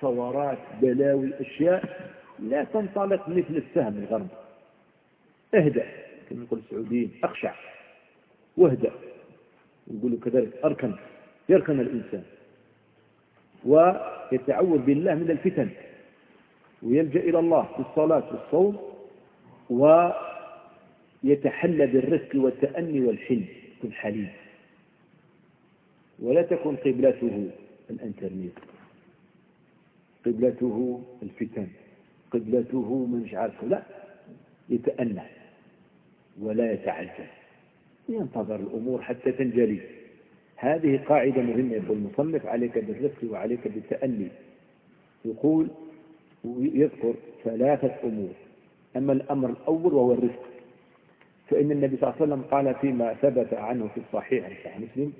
ثورات بلاوي أشياء لا تنطلق مثل السهم الغرب اهدأ كما يقول السعوديين أخشع واهدأ. يقولوا كذلك أركن يركن الإنسان. ويتعوذ بالله من الفتن. ويلجأ إلى الله في الصلاة والصوم ويتحلى بالرفق والتأني والحلم يكون حليم ولا تكن قبلته الانترنت قبلته الفتن قبلته من مش عارفه لا يتأنى ولا يتعجل ينتظر الأمور حتى تنجلي. هذه قاعدة مهمة يقول المصنف عليك بالرفق وعليك بالتأني. يقول يذكر ثلاثة أمور. أما الأمر الأول وهو الرفق فإن النبي صلى الله عليه وسلم قال فيما ثبت عنه في الصحيح صحيح مسلم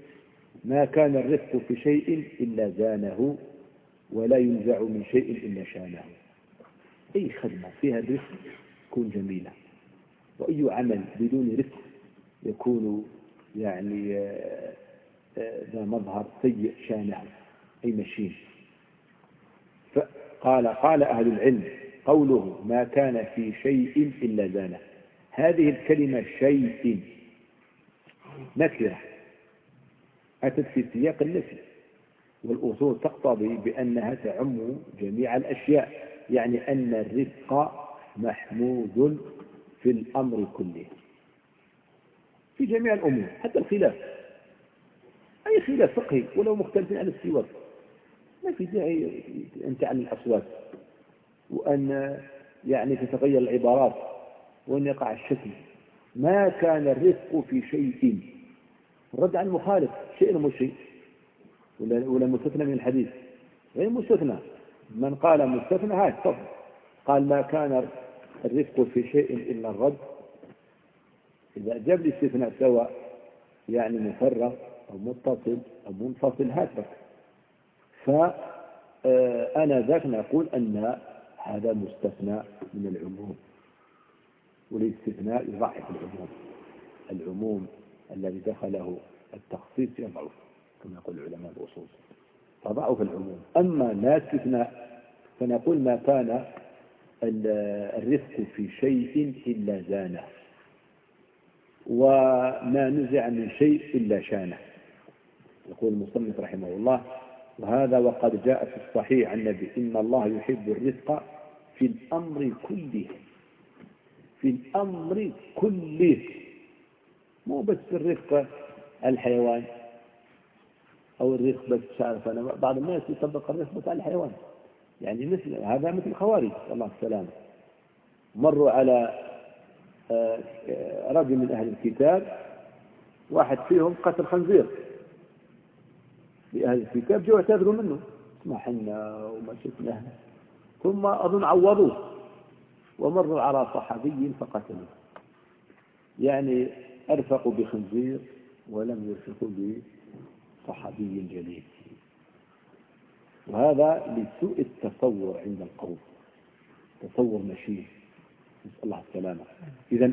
ما كان الرفق في شيء إلا زانه ولا ينزع من شيء إلا شانه. أي خدمة فيها الرفق تكون جميلة. وأي عمل بدون رفق يكون يعني آه، آه، ذا مظهر سيء شانه. أي مشين فقال قال أهل العلم قوله ما كان في شيء إلا زانه. هذه الكلمة شيء. نكرة. أتت في سياق النفي. والأصول تقتضي بأنها تعم جميع الأشياء يعني أن الرفق محمود في الأمر كله. في جميع الأمور حتى الخلاف. أي خلاف فقهي؟ ولو مختلف عن السواك ما في داعي أن تعلم الأصوات. وأن يعني تتغير العبارات. وأن يقع الشكل. ما كان الرفق في شيء. الرد على المخالف. شيء مش شيء؟ ولا, ولا مستثنى من الحديث. غير مستثنى. من قال مستثنى هاي تفضل. قال ما كان الرفق في شيء إلا الرد. إذا جاب لي استثناء سواء يعني مفرغ أو متصل أو منفصل هاتفك فأنا ذاك نقول أن هذا مستثنى من العموم. والاستثناء يضعف العموم. العموم الذي دخله التخصيص يضعف كما يقول علماء الأصول. فضعف العموم. أما لا استثناء فنقول ما كان الرفق في شيء إلا زانه. وما نزع من شيء إلا شانه. يقول المصنف رحمه الله وهذا وقد جاء في الصحيح عن النبي إن الله يحب الرفق في الأمر كله. في الأمر كله. مو بس الرفق الحيوان. أو الرفق بس عارف. أنا بعض الناس يطبق الرفق بس على الحيوان. يعني مثل هذا مثل الخوارج. الله السلامة مروا على آه، رجل من أهل الكتاب واحد فيهم قتل خنزير. لأهل الكتاب جو اعتذروا منه. ما حنا وما شفنا. ثم أظن عوضوه. ومروا على صحابي فقتلوه. يعني أرفقوا بخنزير ولم يرفقوا بصحابي جليل وهذا لسوء التصور عند القوم. تصور مشين نسأل الله السلامة. إذا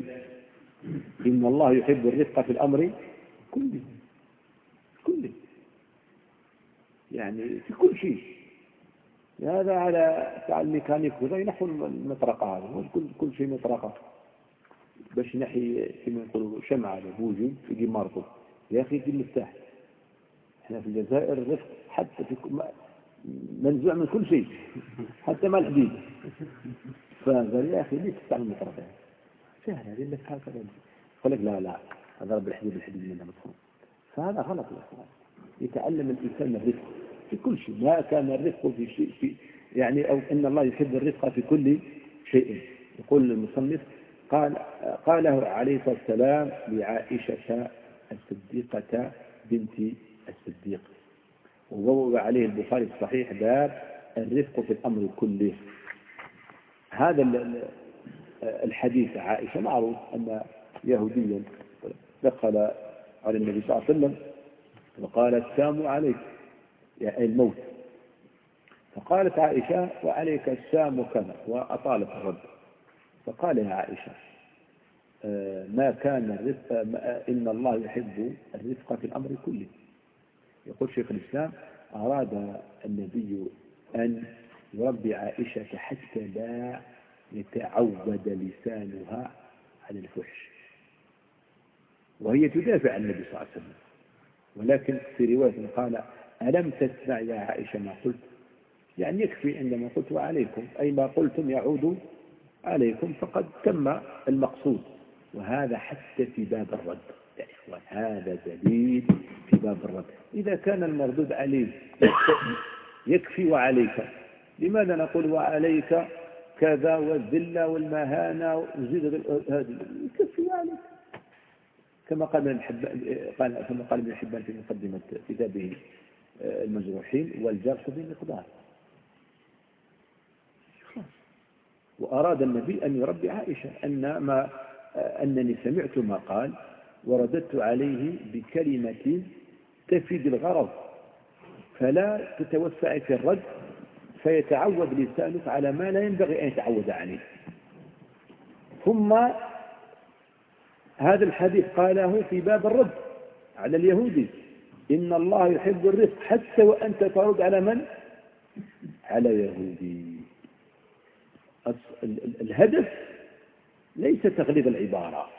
إن الله يحب الرفق في الأمر كله. كله. يعني في كل شيء. هذا على تاع الميكانيك وهذا ينحو المطرقة هذا كل كل شيء مطرقة. باش نحي كما نقولوا شمعة بوجي يجي مربوط يا أخي يجي مفتاح إحنا في الجزائر الرفق حتى في منزوع من كل شيء حتى ما الحديد فقال يا أخي ليش تستعمل المطرقة سهل هذه لك هكذا قال لك لا لا هذا رب الحديد الحديد منه مفهوم فهذا غلط يا أخوان. يتعلم الإنسان الرفق في كل شيء ما كان الرفق في شيء في يعني أو إن الله يحب الرفق في كل شيء. يقول المصنف قال قاله عليه الصلاة والسلام لعائشة الصديقة بنت الصديق. وبوب عليه البخاري الصحيح باب الرفق في الأمر كله. هذا الحديث عائشة معروف أن يهوديا دخل على النبي صلى الله عليه وسلم وقال السام عليك يعني الموت. فقالت عائشة وعليك السام كذا وأطالت الرد. فقال يا عائشة آه، ما كان الرفق إن الله يحب الرفق في الأمر كله. يقول شيخ الإسلام أراد النبي أن يربي عائشة حتى لا يتعود لسانها عن الفحش. وهي تدافع عن النبي صلى الله عليه وسلم. ولكن في رواية قال ألم تسمع يا عائشة ما قلت؟ يعني يكفي عندما قلت وعليكم. أي ما قلتم يعود عليكم فقد تم المقصود. وهذا حتى في باب الرد. يا إخوان هذا دليل في باب الرد. إذا كان المردود عليه يكفي وعليك. لماذا نقول وعليك؟ كذا والذلة والمهانة وزيد هذه يكفي وعليك. كما قال ابن قال كما قال ابن حبان في مقدمة كتابه آه، المجروحين والجرح بمقدار وأراد النبي أن يربي عائشة أن ما أنني سمعت ما قال ورددت عليه بكلمة تفيد الغرض فلا تتوسع في الرد فيتعود لسانك على ما لا ينبغي أن يتعود عليه. ثم هذا الحديث قاله في باب الرد على اليهودي إن الله يحب الرفق حتى وأنت ترد على من؟ على يهودي. الهدف ليس تغليب العبارة.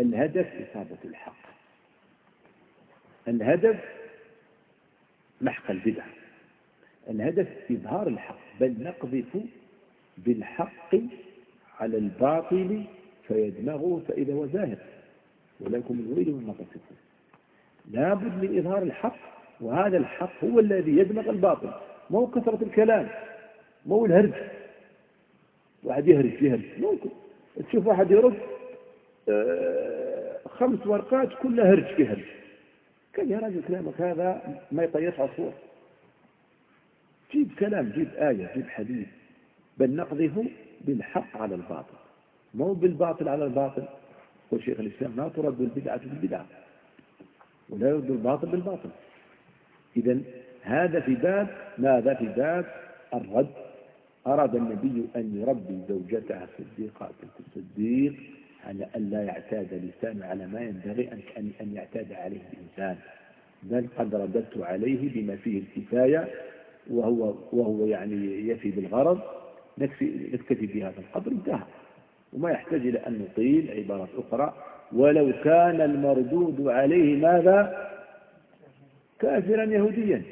الهدف إصابة الحق. الهدف محق البدع. الهدف إظهار الحق. بل نقذف بالحق على الباطل فيدمغه فإذا هو ولكم الويل مما تصفون لابد من إظهار الحق. وهذا الحق هو الذي يدمغ الباطل. مو كثرة الكلام. مو الهرج. واحد يهرج يهرج. ممكن. تشوف واحد يرد خمس ورقات كلها هرج في هرج. كان يا راجل كلامك هذا ما يطيش عصور جيب كلام جيب آية جيب حديث. بل نقذف بالحق على الباطل. مو بالباطل على الباطل. يقول شيخ الإسلام لا ترد البدعة بالبدعة. ولا يرد الباطل بالباطل. إذا هذا في باب ماذا في باب؟ الرد. أراد النبي أن يربي زوجته صديقة الصديق. على أن لا يعتاد لسانه على ما ينبغي أن أن يعتاد عليه الإنسان بل قد رددت عليه بما فيه الكفاية وهو وهو يعني يفي بالغرض نكفي نكتفي بهذا القدر انتهى. وما يحتاج إلى أن نطيل عبارات أخرى. ولو كان المردود عليه ماذا؟ كافرا يهوديا.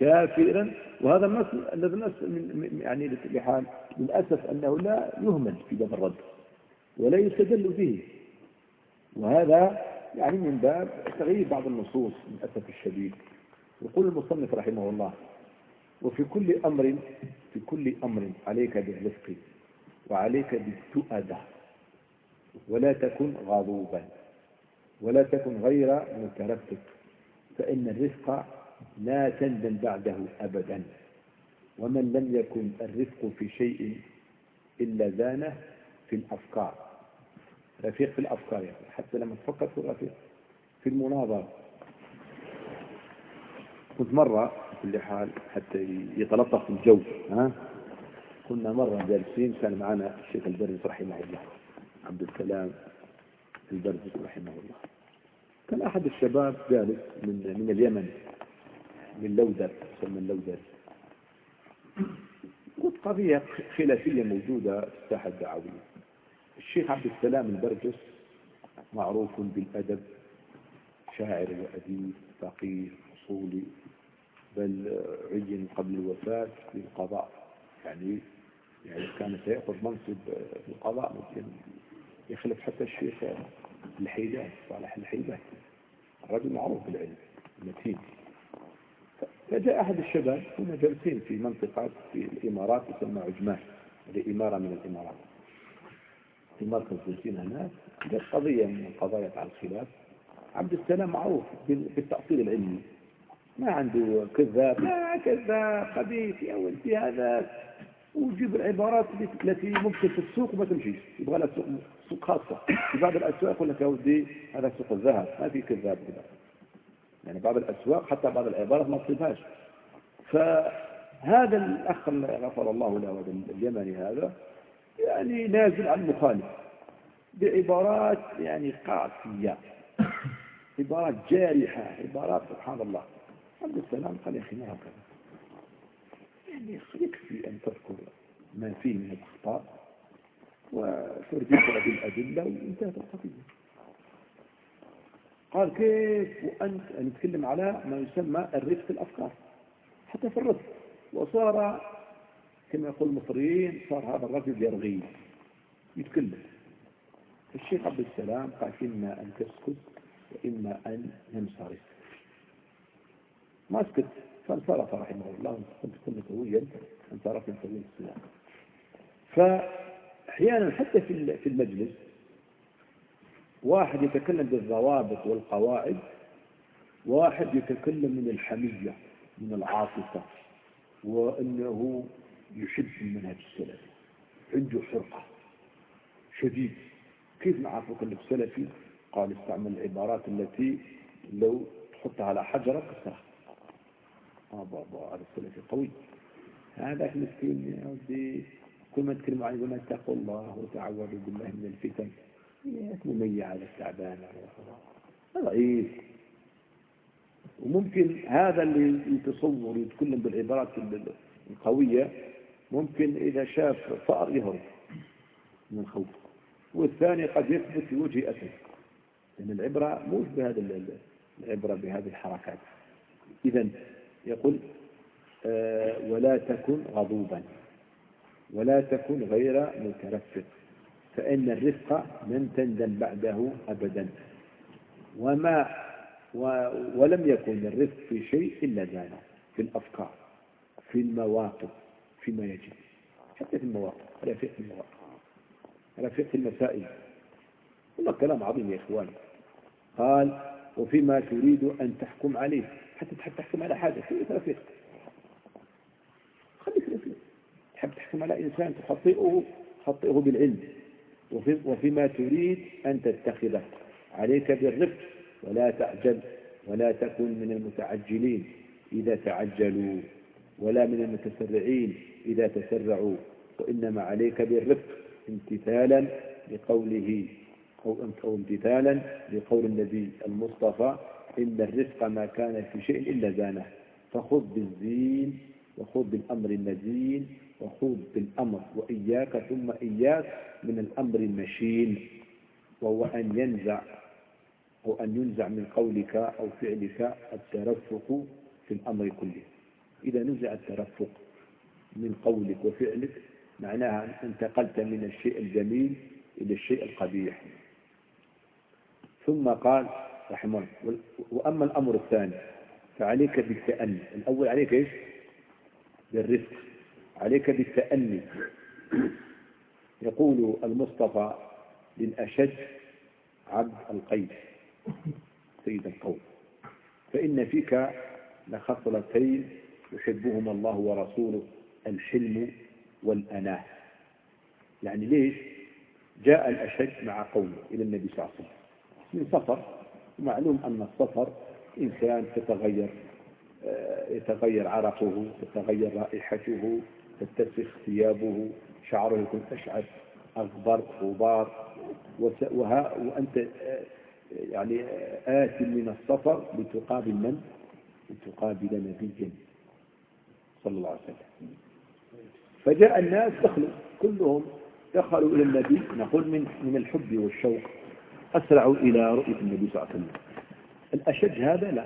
كافرا وهذا النص من يعني لحال للأسف أنه لا يهمل في باب الرد ولا يستدل به. وهذا يعني من باب تغيير بعض النصوص للأسف الشديد. يقول المصنف رحمه الله وفي كل أمر في كل أمر عليك بالرفق وعليك بالتؤدة ولا تكن غضوبا ولا تكن غير مترفق فإن الرفق لا تندم بعده أبدا. ومن لم يكن الرفق في شيء إلا زانه في الأفكار. رفيق في الأفكار يعني. حتى لما تفكر في الرفيق. في المناظرة كنت مرة كل حال حتى يتلطف الجو ها؟ كنا مرة جالسين كان معنا الشيخ البرز رحمه الله عبد السلام البرز رحمه الله. كان أحد الشباب جالس من من اليمن. من لودر يسمى اللودر قلت قضية خلافية موجودة في الساحة الدعوية. الشيخ عبد السلام البرجس معروف بالأدب شاعر وأديب فقيه أصولي بل عين قبل الوفاة في القضاء. يعني يعني كان سيأخذ منصب في القضاء ممكن يخلف حتى الشيخ الحيدان صالح الحيدان الرجل معروف بالعلم متين فجاء أحد الشباب كنا جالسين في منطقة في الإمارات تسمى عجمان هذه إمارة من الإمارات. في مركز جالسين هناك جاءت قضية من القضايا على الخلاف. عبد السلام معروف بالتأصيل العلمي. ما عنده كذاب لا كذاب خبيث يا ولدي هذا. وجيب العبارات التي ممكن في السوق وما تمشيش. يبغى لها سوق سوق خاصة. في بعض الأسواق يقول لك يا ولدي هذا سوق الذهب ما في كذاب كذا يعني بعض الأسواق حتى بعض العبارات ما تصفهاش فهذا الأخ غفر الله له هذا اليمني هذا يعني نازل عن المخالف بعبارات يعني قاسية عبارات جارحة عبارات سبحان الله. عبد السلام قال يا أخي ما هكذا؟ يعني يكفي أن تذكر ما فيه من الأخطاء وترجعه بالأدلة وانتهت القضية. قال كيف وأنت؟ نتكلم على ما يسمى الرفق الأفكار. حتى في الرفق. وصار كما يقول المصريين صار هذا الرجل يرغي. يتكلم. الشيخ عبد السلام قال إما أن تسكت وإما أن ينصرف ما سكت. فانصرف رحمه الله. كنت كنت قويا انصرف من سبيل السلام فأحيانا حتى في المجلس واحد يتكلم بالضوابط والقواعد واحد يتكلم من الحمية من العاطفة وأنه يحب المنهج السلفي عنده حرقة شديد. كيف نعرفك أنك سلفي؟ قال استعمل العبارات التي لو تحطها على حجرة كسرها هذا هذا السلفي قوي. هذا المسكين يا ودي كل ما تكلم عن يقول اتقوا الله وتعوذوا بالله من الفتن. مميع على التعبان ضعيف. وممكن هذا اللي يتصور يتكلم بالعبارات القوية ممكن إذا شاف فأر يهرب من الخوف والثاني قد يثبت في وجه أسد. لأن العبرة مش بهذا العبرة بهذه الحركات. إذا يقول آه، ولا تكن غضوبا. ولا تكن غير مترفق. فإن الرفق لن تندم بعده أبدا. وما ولم يكن الرفق في شيء إلا زانه في الأفكار في المواقف فيما يجب. حتى في المواقف في المواقف في المسائل. والله كلام عظيم يا إخوان قال وفيما تريد أن تحكم عليه. حتى تحب تحكم على حاجة خليك رفيق. خليك رفيق. تحب تحكم على إنسان تخطئه خطئه بالعلم. وفي وفيما تريد أن تتخذه. عليك بالرفق ولا تعجل ولا تكن من المتعجلين إذا تعجلوا ولا من المتسرعين إذا تسرعوا. وإنما عليك بالرفق امتثالا لقوله أو امتثالا لقول النبي المصطفى إن الرزق ما كان في شيء إلا زانه. فخذ بالزين وخذ بالأمر المزين وخذ بالأمر وإياك ثم إياك من الأمر المشين وهو أن ينزع أو أن ينزع من قولك أو فعلك الترفق في الأمر كله. إذا نزع الترفق من قولك وفعلك معناها انتقلت من الشيء الجميل إلى الشيء القبيح. ثم قال رحمه وأما الأمر الثاني فعليك بالتأني. الأول عليك إيش؟ بالرفق. عليك بالتأني. يقول المصطفى للأشج عبد القيس سيد القوم. فإن فيك لخصلتين يحبهما الله ورسوله الحلم والأناة. يعني ليش؟ جاء الأشج مع قومه إلى النبي صلى الله عليه وسلم. من سفر معلوم أن السفر إنسان تتغير آه، يتغير عرقه تتغير رائحته تتسخ ثيابه شعره يكون أشعث أغبر غبار. وأنت آه، يعني آه، آت من السفر لتقابل من؟ لتقابل نبيا صلى الله عليه وسلم. فجاء الناس دخلوا كلهم دخلوا إلى النبي نقول من من الحب والشوق أسرعوا إلى رؤية النبي صلى الله عليه وسلم. الأشج هذا لا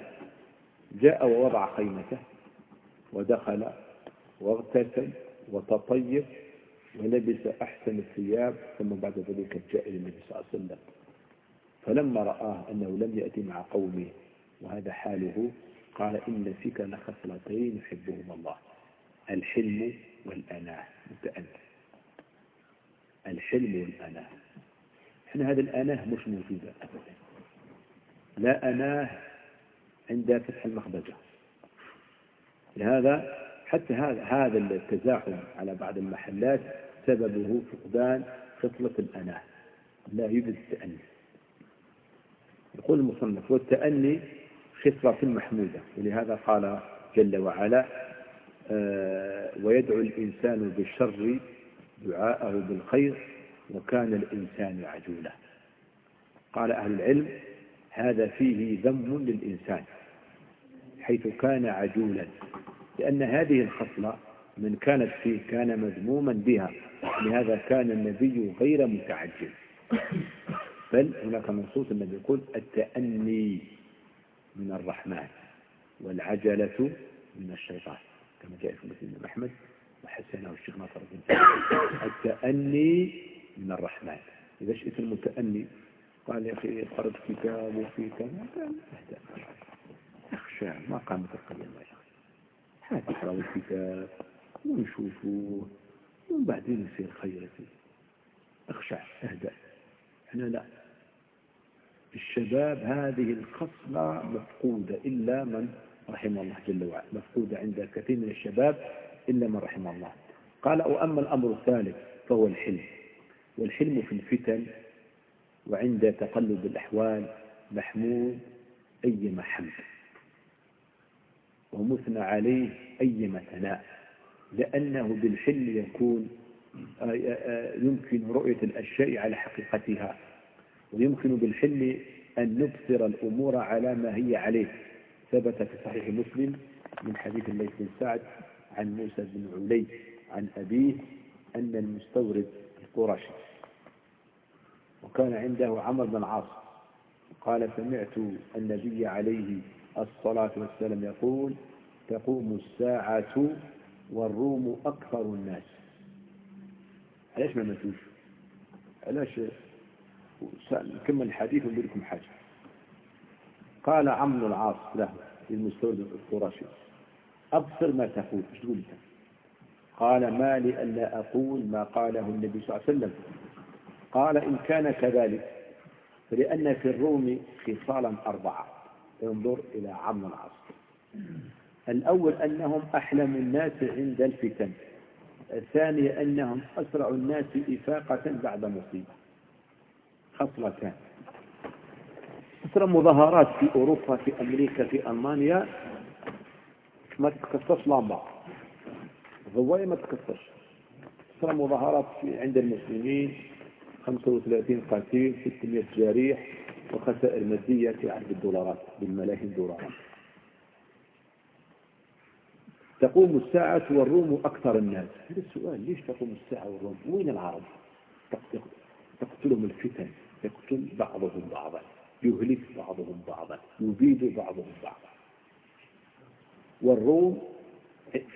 جاء ووضع خيمته ودخل واغتسل وتطيب ولبس أحسن الثياب ثم بعد ذلك جاء إلى النبي صلى الله عليه وسلم. فلما رآه أنه لم يأتي مع قومه وهذا حاله قال إن فيك لخصلتين يحبهما الله الحلم والأناة. متأنى الحلم والأناة. إحنا هذا الأناة مش موجودة أبدا. لا أناة عند فتح المخبزة. لهذا حتى هذا هذا التزاحم على بعض المحلات سببه فقدان خصلة الأناة. لا يوجد التأني يقول المصنف والتأني خصلة محمودة ولهذا قال جل وعلا آه ويدعو الإنسان بالشر دعاءه بالخير وكان الإنسان عجولا. قال أهل العلم هذا فيه ذم للإنسان حيث كان عجولا. لأن هذه الخصلة من كانت فيه كان مذموما بها لهذا كان النبي غير متعجل. بل هناك منصوص النبي يقول التأني من الرحمن والعجلة من الشيطان كما جاء في مسلم أحمد وحسنه الشيخ ناصر بن التأني من الرحمن. إذا شئت المتأني قال يا أخي قرأت كتاب وفي كذا قال أخشى ما قامت القيامة هات اقرأ الكتاب. ونشوفوه ومن بعدين يصير خير فيه. اخشع أهدأ. إحنا لا. الشباب هذه الخصلة مفقودة. إلا من رحم الله جل وعلا. مفقودة عند كثير من الشباب. إلا من رحم الله. قال وأما الأمر الثالث فهو الحلم. والحلم في الفتن. وعند تقلب الأحوال محمود أيما حمد ومثنى عليه أيما ثناء لأنه بالحلم يكون آه، آه، آه، يمكن رؤية الأشياء على حقيقتها ويمكن بالحلم أن نبصر الأمور على ما هي عليه ثبت في صحيح مسلم من حديث الليث بن سعد عن موسى بن علي عن أبيه أن المستورد القرشي وكان عنده عمر بن عاص قال سمعت النبي عليه الصلاة والسلام يقول تقوم الساعة والروم أكثر الناس. علاش ما ماتوش؟ علاش؟ نكمل الحديث ونقول لكم حاجة. قال عمرو العاص له للمستورد القرشي أبصر ما تقول. إيش تقول أنت؟ قال ما لي ألا أقول ما قاله النبي صلى الله عليه وسلم. قال إن كان كذلك فلأن في الروم خصالا أربعة. انظر إلى عم العاص الأول أنهم أحلم الناس عند الفتن. الثاني أنهم أسرع الناس إفاقة بعد مصيبة. خصلتان مثل مظاهرات في أوروبا في أمريكا في ألمانيا ما تتكسرش لامبا. الضوايا ما تتكسرش مثل مظاهرات عند المسلمين 35 قتيل 600 جريح. وخسائر مادية في عدد الدولارات بالملايين الدولارات. تقوم الساعة والروم أكثر الناس. هذا السؤال ليش تقوم الساعة والروم؟ وين العرب؟ تقتلهم الفتن يقتل بعضهم بعضا يهلك بعضهم بعضا يبيد بعضهم بعضا. والروم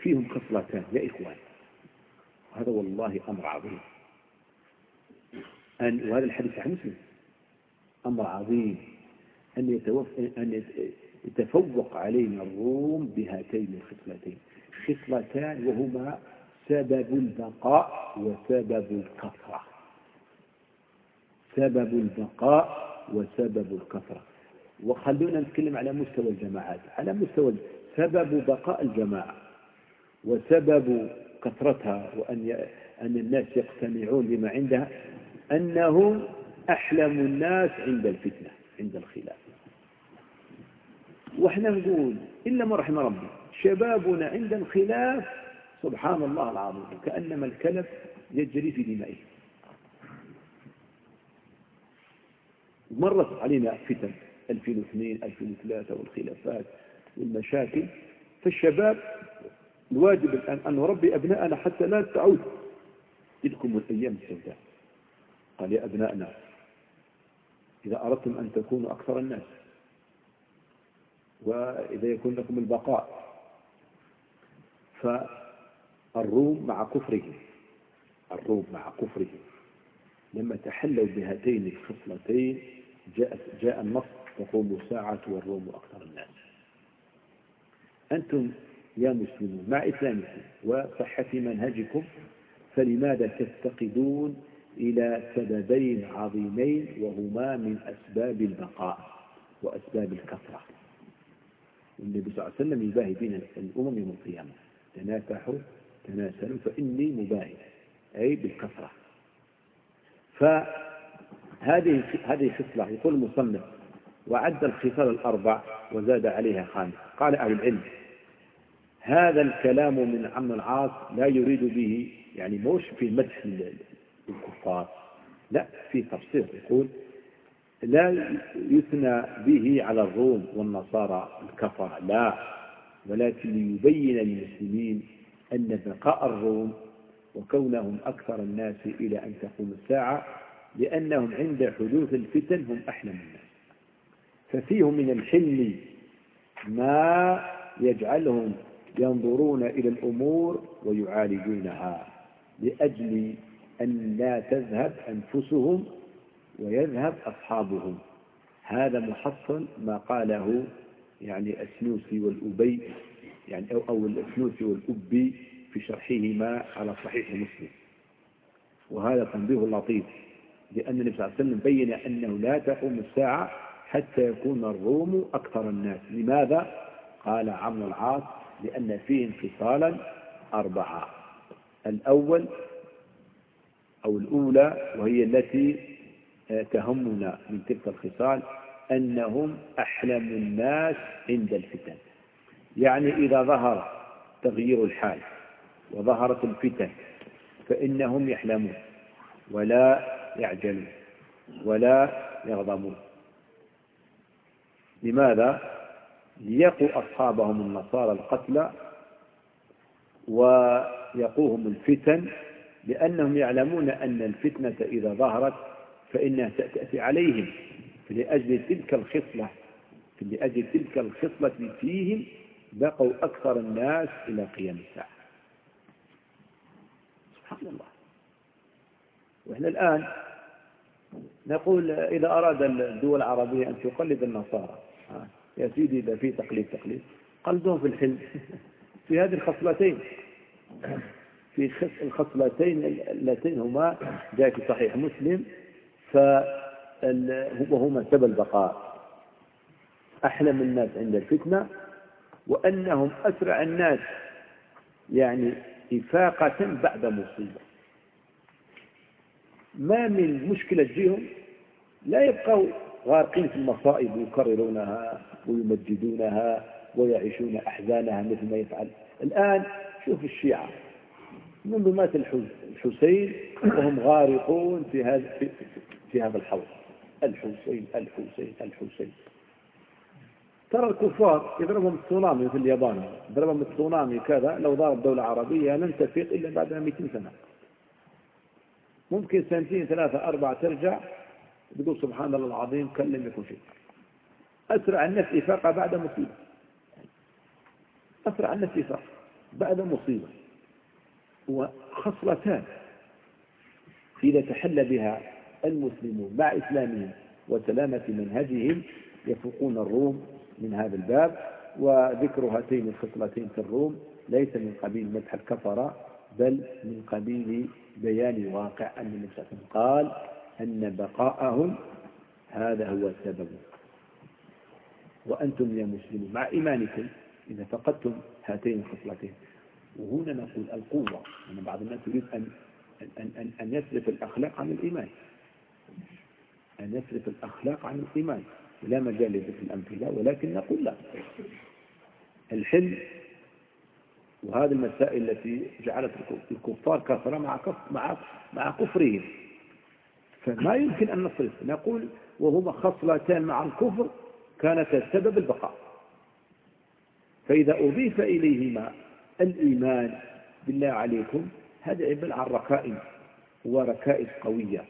فيهم خصلتان يا إخوان. هذا والله أمر عظيم. أن وهذا الحديث عن مسلم. أمر عظيم أن, أن يتفوق علينا الروم بهاتين الخصلتين. خصلتان وهما سبب البقاء وسبب الكثرة سبب البقاء وسبب الكثرة وخلونا نتكلم على مستوى الجماعات. على مستوى سبب بقاء الجماعة وسبب كثرتها وأن أن الناس يقتنعون بما عندها أنهم أحلم الناس عند الفتنة عند الخلاف. وإحنا نقول إلا ما رحم ربي شبابنا عند الخلاف سبحان الله العظيم كأنما الكلب يجري في دمائه. مرت علينا فتن 2002 2003 والخلافات والمشاكل. فالشباب الواجب الآن أن نربي أبناءنا حتى لا تعود. تلكم الأيام السوداء. قال يا أبنائنا إذا أردتم أن تكونوا أكثر الناس وإذا يكون لكم البقاء. فالروم مع كفرهم الروم مع كفرهم. لما تحلوا بهاتين الخصلتين جاء, جاء النص تقوم الساعة والروم أكثر الناس. أنتم يا مسلمون مع إسلامكم وصحة منهجكم فلماذا تفتقدون إلى سببين عظيمين وهما من أسباب البقاء وأسباب الكثرة. النبي صلى الله عليه وسلم يباهي بين الأمم يوم القيامة. تنافحوا تناسلوا فإني مباهي أي بالكثرة. فهذه هذه خصلة يقول المصنف وعد الخصال الأربع وزاد عليها خامس. قال أهل العلم هذا الكلام من عم العاص لا يريد به يعني موش في مدح الكفار. لا في تفسير يقول لا يثنى به على الروم والنصارى الكفر لا. ولكن ليبين للمسلمين أن بقاء الروم وكونهم أكثر الناس إلى أن تقوم الساعة لأنهم عند حدوث الفتن هم أحلم الناس. ففيهم من الحلم ما يجعلهم ينظرون إلى الأمور ويعالجونها لأجل أن لا تذهب أنفسهم ويذهب أصحابهم. هذا محصل ما قاله يعني السنوسي والأبي يعني أو, أو السنوسي والأبي في شرحهما على صحيح مسلم. وهذا تنبيه لطيف لأن النبي صلى الله عليه وسلم بين أنه لا تقوم الساعة حتى يكون الروم أكثر الناس. لماذا؟ قال عمرو العاص لأن فيهم خصالا أربعة. الأول أو الأولى وهي التي تهمنا من تلك الخصال أنهم أحلم الناس عند الفتن يعني إذا ظهر تغيير الحال وظهرت الفتن فإنهم يحلمون ولا يعجلون ولا يغضبون لماذا؟ ليقوا أصحابهم النصارى القتلى ويقوهم الفتن لأنهم يعلمون أن الفتنة إذا ظهرت فإنها تأتي عليهم. فلأجل تلك الخصلة لأجل تلك الخصلة فيهم بقوا أكثر الناس إلى قيام الساعة. سبحان الله. وإحنا الآن نقول إذا أراد الدول العربية أن تقلد النصارى يا سيدي إذا في تقليد تقليد. قلدهم في الحلم في هذه الخصلتين. في الخصلتين اللتين هما جاء في صحيح مسلم فهما سبب البقاء. أحلم الناس عند الفتنة وأنهم أسرع الناس يعني إفاقة بعد مصيبة. ما من مشكلة تجيهم لا يبقوا غارقين في المصائب ويكررونها ويمجدونها ويعيشون أحزانها مثل ما يفعل. الآن شوف الشيعة. منذ مات الحسين وهم غارقون في هذا في, في هذا الحوض. الحسين الحسين الحسين. ترى الكفار يضربهم التسونامي في اليابان. ضربهم التسونامي كذا لو ضرب دولة عربية لن تفيق إلا بعد 200 سنة. ممكن سنتين ثلاثة أربعة ترجع تقول سبحان الله العظيم كلم يكون شيء. أسرع النفس إفاقة بعد مصيبة. أسرع النفس إفاقة بعد مصيبة. وخصلتان إذا تحل بها المسلمون مع إسلامهم وسلامة منهجهم يفوقون الروم من هذا الباب وذكر هاتين الخصلتين في الروم ليس من قبيل مدح الكفرة بل من قبيل بيان واقع أن النبي صلى الله عليه وسلم قال أن بقاءهم هذا هو السبب. وأنتم يا مسلمون مع إيمانكم إذا فقدتم هاتين الخصلتين. وهنا نقول القوة أن بعض الناس يريد أن أن أن أن يصرف الأخلاق عن الإيمان. أن يصرف الأخلاق عن الإيمان. لا مجال لذكر الأمثلة ولكن نقول لا. الحلم وهذه المسائل التي جعلت الكفار كفرة مع مع مع كفرهم. فما يمكن أن نصرف. نقول وهما خصلتان مع الكفر كانت سبب البقاء. فإذا أضيف إليهما الإيمان بالله عليكم هذا عبارة عن ركائز وركائز قوية.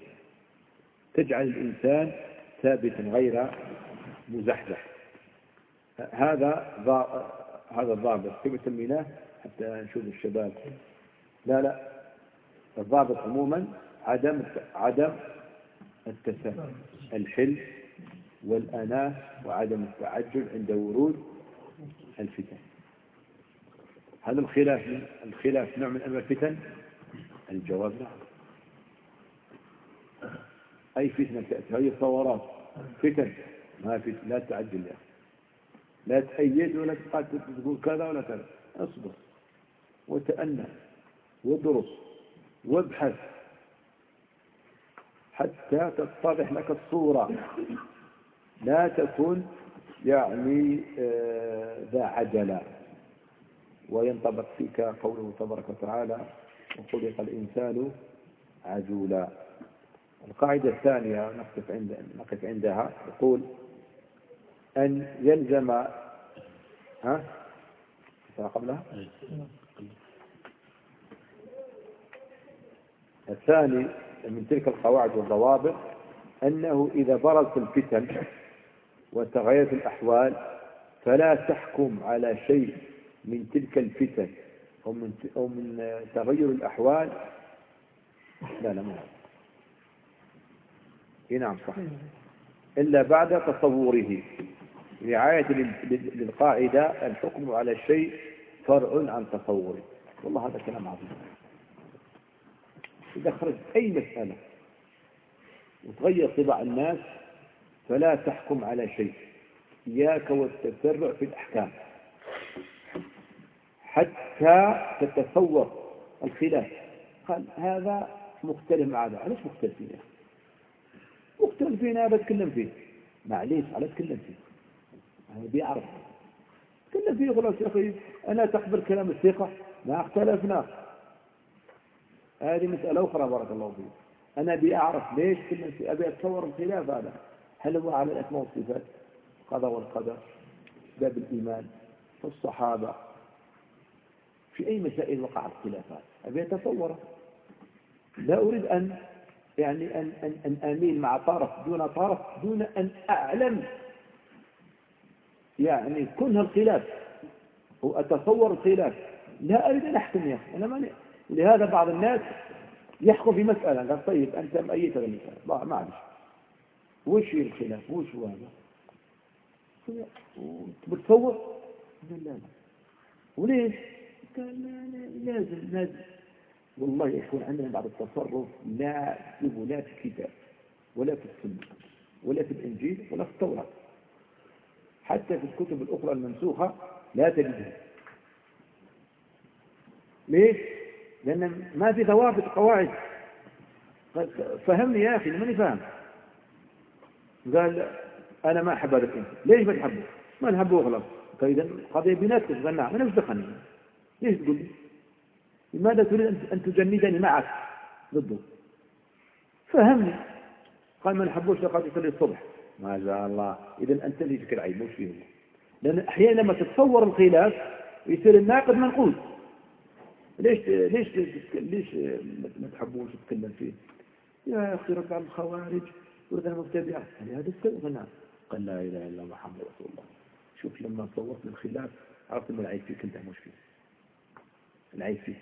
تجعل الإنسان ثابتا غير مزحزح. هذا هذا الضابط كيف سميناه حتى نشوف الشباب. لا لا. الضابط عموما عدم عدم التسامح الحلم والأناة وعدم التعجل عند ورود الفتن. هذا الخلاف الخلاف نوع من أنواع الفتن الجواب نعم. أي فتنة تأتي هذه ثورات فتن ما في لا تعجل يا لا تأيد ولا تقول كذا ولا كذا. اصبر وتأنى وادرس وابحث حتى تتضح لك الصورة. لا تكن يعني آه، ذا عجلة. وينطبق فيك قوله تبارك وتعالى وخلق الإنسان عجولا. القاعدة الثانية نقف, عند نقف عندها يقول أن يلزم ها؟ قبلها. الثاني من تلك القواعد والضوابط أنه إذا برزت الفتن وتغيرت الأحوال فلا تحكم على شيء من تلك الفتن أو من, أو من تغير الأحوال؟ لا لا ما نعم صح إلا بعد تصوره. رعاية للقاعدة الحكم على الشيء فرع عن تصوره. والله هذا كلام عظيم. إذا خرجت أي مسألة وتغير طباع الناس فلا تحكم على شيء. إياك والتسرع في الأحكام. حتى تتصور الخلاف. قال هذا مختلف مع هذا. علاش مختلفين يا أخي مختلفين أنا بتكلم فيه. معليش على تكلم فيه؟ أنا بيعرف. تكلم فيه خلاص يا أخي أنا تقبل كلام الثقة؟ ما اختلفنا. هذه مسألة أخرى بارك الله فيك. أنا أبي أعرف ليش كلمة فيه؟ أبي أتصور الخلاف هذا. هل هو على الأسماء والصفات؟ القضاء والقدر باب الإيمان في الصحابة في أي مسائل وقع الخلافات أبي أتصور. لا أريد أن يعني أن, أن, أن أميل مع طرف دون طرف دون أن أعلم. يعني كنها الخلاف. وأتصور الخلاف. لا أريد أن أحكم يا أخي. أنا ماني لهذا بعض الناس يحكم في مسألة. قال طيب أنت مأيت المسألة معلش وش الخلاف؟ وش هو هذا؟ بتصور؟ لا لا. وليش؟ لازم لازم والله يكون عندنا بعض التصرف لا تجيبه لا في الكتاب ولا في السنة ولا في الإنجيل ولا في التوراة. حتى في الكتب الأخرى المنسوخة لا تجدها ليش؟ لأن ما في ضوابط قواعد. فهمني يا أخي ماني فاهم. قال أنا ما أحب هذا الإنسان ليش ما تحبه؟ ما نحبه خلاص. فإذا قضية بيناتكم قال نعم أنا مش دخلني. ليش تقول لي لماذا تريد أن تجندني معك؟ ضده. فهمني. قال ما نحبوش لقد يصلي الصبح. ما شاء الله. إذا أنت اللي فيك العيب مش فيه لأن أحيانا لما تتصور الخلاف يصير الناقد منقول. ليش ليش ليش ما تحبوش تتكلم فيه؟ يا أخي على الخوارج ورد على المبتدع هل هذا السبب؟ نعم. قال لا إله إلا محمد رسول الله. شوف لما صورت الخلاف عرفت ان العيب فيك أنت مش فيه العيب فيك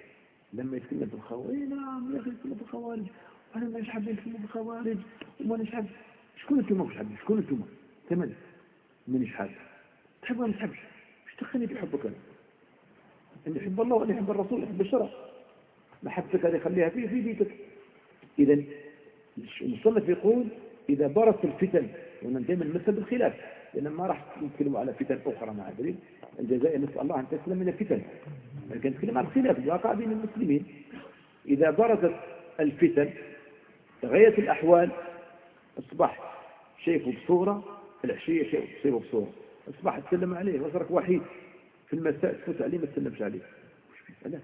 لما يتكلم بالخوارج اي نعم يا أخي يتكلم بالخوارج. أنا مش حابب يتكلم بالخوارج. وما مش حابب شكون أنتم مش حابين شكون أنتم؟ ثمن مانيش حابب تحب ولا ما تحبش؟ مش تخليني في حبك أنا؟ ان يحب الله وان يحب الرسول يحب الشرع. محبتك هذه خليها في في بيتك. اذا المصنف يقول إذا برت الفتن ومن دائما مثل بالخلاف. لأن ما راح نتكلم على فتن أخرى ما أدري. الجزائر نسأل الله أن تسلم من الفتن لكن نتكلم عن الخلاف الواقع بين المسلمين. إذا برزت الفتن تغيرت الأحوال أصبح شايفه بصورة العشية شايفه بصورة. أصبح تسلم عليه وصرك وحيد. في المساء تفوت عليه ما تسلمش عليه. وش في لا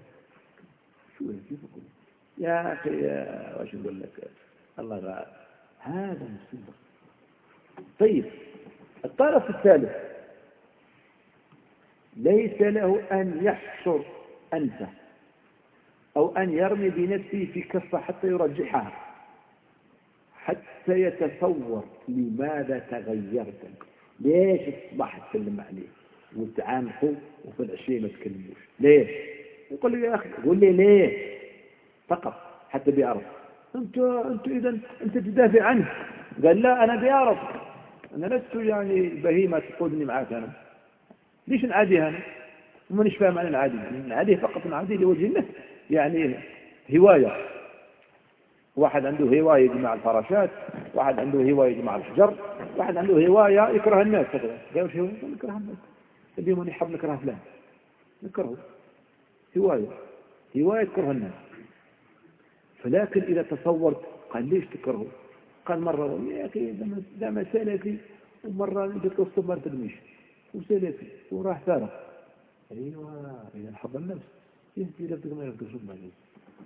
شو كيف أقول؟ يا أخي واش نقول لك؟ الله غالب هذا مصيبة. طيب. الطرف الثالث. ليس له أن يحصر أنفه أو أن يرمي بنفسه في كفة حتى يرجحها حتى يتصور لماذا تغيرت. ليش أصبحت تسلم عليه؟ وتعانقوا وفي العشية ما تكلموش. ليش؟ يقول لي يا أخي قول لي ليه فقط حتى بيعرف. أنت, أنت إذا أنت تدافع عنه. قال لا أنا بيعرف. أنا لست يعني بهيمة تقودني معك أنا. ليش نعادي أنا ومانيش فاهم أنا نعادي. نعاديه فقط نعاديه لوجه الله. يعني هواية. واحد عنده هواية يجمع الفراشات واحد عنده هواية يجمع الحجر واحد عنده هواية يكره الناس. كذا وش هواية يكره الناس. اليوم يحب نكره فلان. نكره. هواية. هواية تكره الناس. فلكن إذا تصورت قال ليش تكرهه؟ قال مرة يا أخي دام سلفي ومرة له الصبر ما ترميش وسلفي وراح ثارة. أيوة إذا حب النفس. يهدي لفتك ما يفتك ما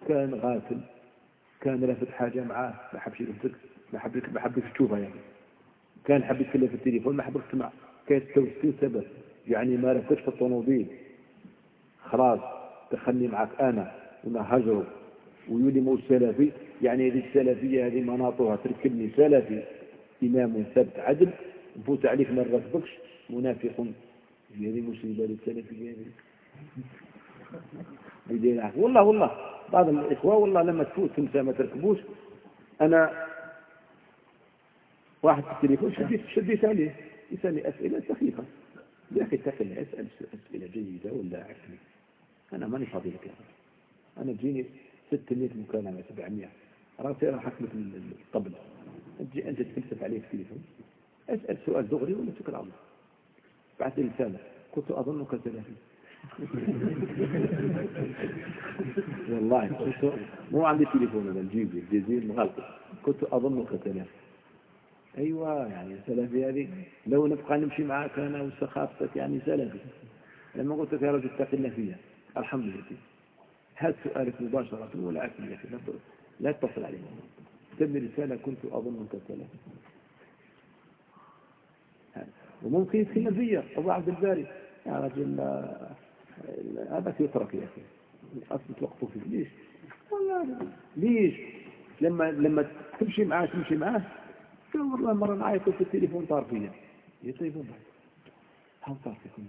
كان غافل كان لافت حاجة معاه ما حبش يفتك ما حبك ما حبك تشوفها يعني. كان حب يتكلم في التليفون ما حبك تسمع كانت توسيل سبب يعني ما ركبتش في الطوموبيل. خلاص دخلني معك أنا وما هجروا ويولي مو سلفي يعني هذه السلفية هذه مناطها تركبني سلفي إمام ثبت عدل نفوت عليك ما نركبكش منافق هذه مصيبة للسلفية. هذه والله والله بعض الإخوة والله لما تفوت تمسى ما تركبوش. أنا واحد في التليفون شديت شديت عليه يسألني أسئلة سخيفة يا أخي اتق أسأل أسئلة جيدة ولا عفني أنا ماني فاضي لك أنا تجيني 600 مكالمة 700 راسي راح أكلف الطبل. تجي أنت تفلسف عليه في التليفون. أسأل سؤال دغري ولا تكل الله بعث لي رسالة كنت أظنك سلفي والله كنت مو عندي تليفون أنا الجيبي الجزير مغلق. كنت أظنك سلفي أيوة يعني سلفي هذه. لو نبقى نمشي معك أنا وسخافتك يعني سلفي. لما قلت لك يا رجل اتق الله فيها. الحمد لله. هذا سؤالك مباشرة ولا أخي؟ لا تتصل عليه كتب رسالة كنت أظنك سلفي وممكن يدخل فيا أبو عبد الباري. يا رجل هذا يترك يا أخي. أصل توقفوا فيه ليش؟ والله ليش؟ لما لما تمشي معاه تمشي معاه قال والله مرة معي في التليفون طار فيا يا تليفون هل طار فيكم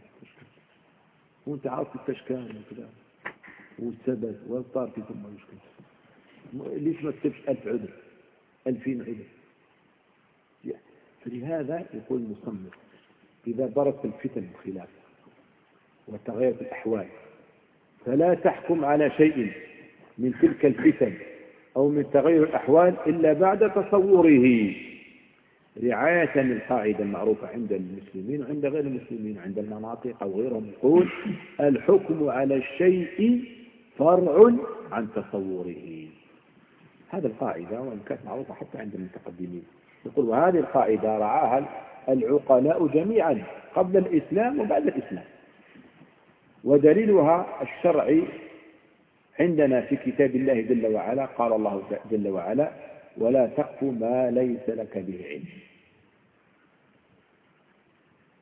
وانت عارف التشكال وكذا. والسبب والطار فيكم ما يشكل. ليش ما تكتبش ألف عذر؟ ألفين عذر. فلهذا يقول المصنف إذا برت الفتن الخلاف وتغيرت الأحوال فلا تحكم على شيء من تلك الفتن أو من تغير الأحوال إلا بعد تصوره. رعاية للقاعدة المعروفة عند المسلمين وعند غير المسلمين عند المناطق أو غيرهم يقول الحكم على الشيء فرع عن تصوره. هذا القاعدة وإن كانت معروفة حتى عند المتقدمين. يقول وهذه القاعدة رعاها العقلاء جميعا قبل الإسلام وبعد الإسلام. ودليلها الشرعي عندنا في كتاب الله جل وعلا قال الله جل وعلا ولا تقف ما ليس لك به علم.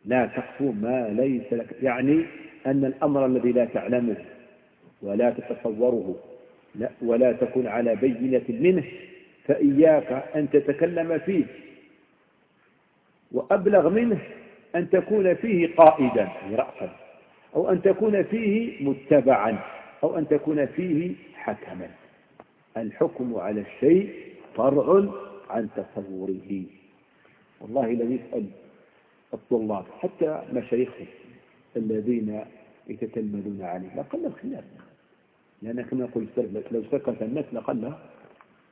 لا تقف ما ليس لك يعني أن الأمر الذي لا تعلمه ولا تتصوره. لا ولا تكن على بينة منه فإياك أن تتكلم فيه. وأبلغ منه أن تكون فيه قائدا رأسا أو أن تكون فيه متبعا أو أن تكون فيه حكما. الحكم على الشيء فرع عن تصوره. والله لو يسأل الطلاب حتى مشايخهم الذين يتتلمذون عليه. لقل الخلاف لأن كما يقول لو سكت الناس لقل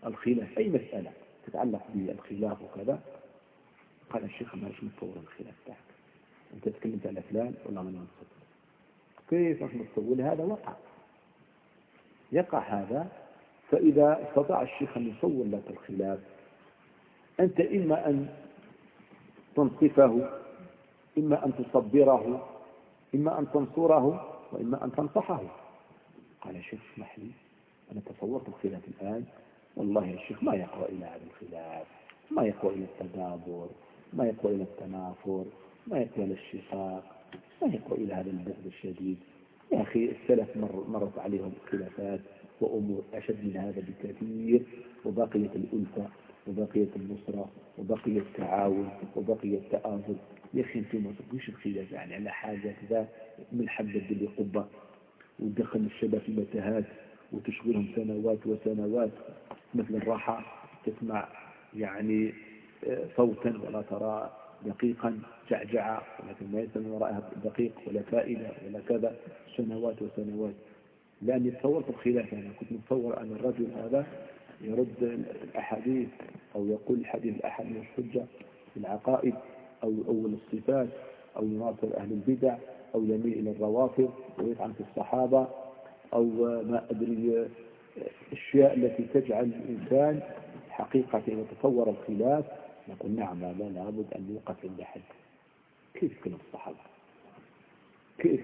الخلاف. أي مسألة تتعلق بالخلاف وكذا؟ قال الشيخ ما مش متصور الخلاف تاعك أنت تكلمت على فلان ولا من نصدق كيف مش متصور هذا وقع. يقع هذا فإذا استطاع الشيخ أن يصور لك الخلاف أنت إما أن تنصفه إما أن تصبره إما أن تنصره وإما أن تنصحه. قال شيخ اسمح لي أنا تصورت الخلاف الآن. والله يا شيخ ما يقوى إلى هذا الخلاف ما يقوى إلى التدابر ما يقوى إلى التنافر ما يقوى إلى الشقاق ما يقوى إلى هذا البغض الشديد. يا أخي السلف مر مرت عليهم خلافات وأمور أشد من هذا بكثير وبقيت الألفة وبقيت النصرة وبقي التعاون وبقي التآزر. يا أخي أنتم ما تقولش الخلاف يعني على حاجة كذا من حبة دل قبة. وتدخل الشباب في متاهات وتشغلهم سنوات وسنوات مثل الراحة تسمع يعني صوتا ولا ترى دقيقا جعجعة ولكن ما يسمى وراءها دقيق ولا فائدة ولا كذا سنوات وسنوات. لأني تصورت الخلاف أنا كنت متصور أن الرجل هذا يرد الأحاديث أو يقول الحديث الأحد من الحجة في العقائد أو يؤول الصفات أو يناصر أهل البدع. أو يميل إلى الروافض ويطعن في الصحابة أو ما أدري الأشياء التي تجعل الإنسان حقيقة يتصور الخلاف. نقول نعم لا لابد أن يوقف عند حد. كيف يتكلم الصحابة؟ كيف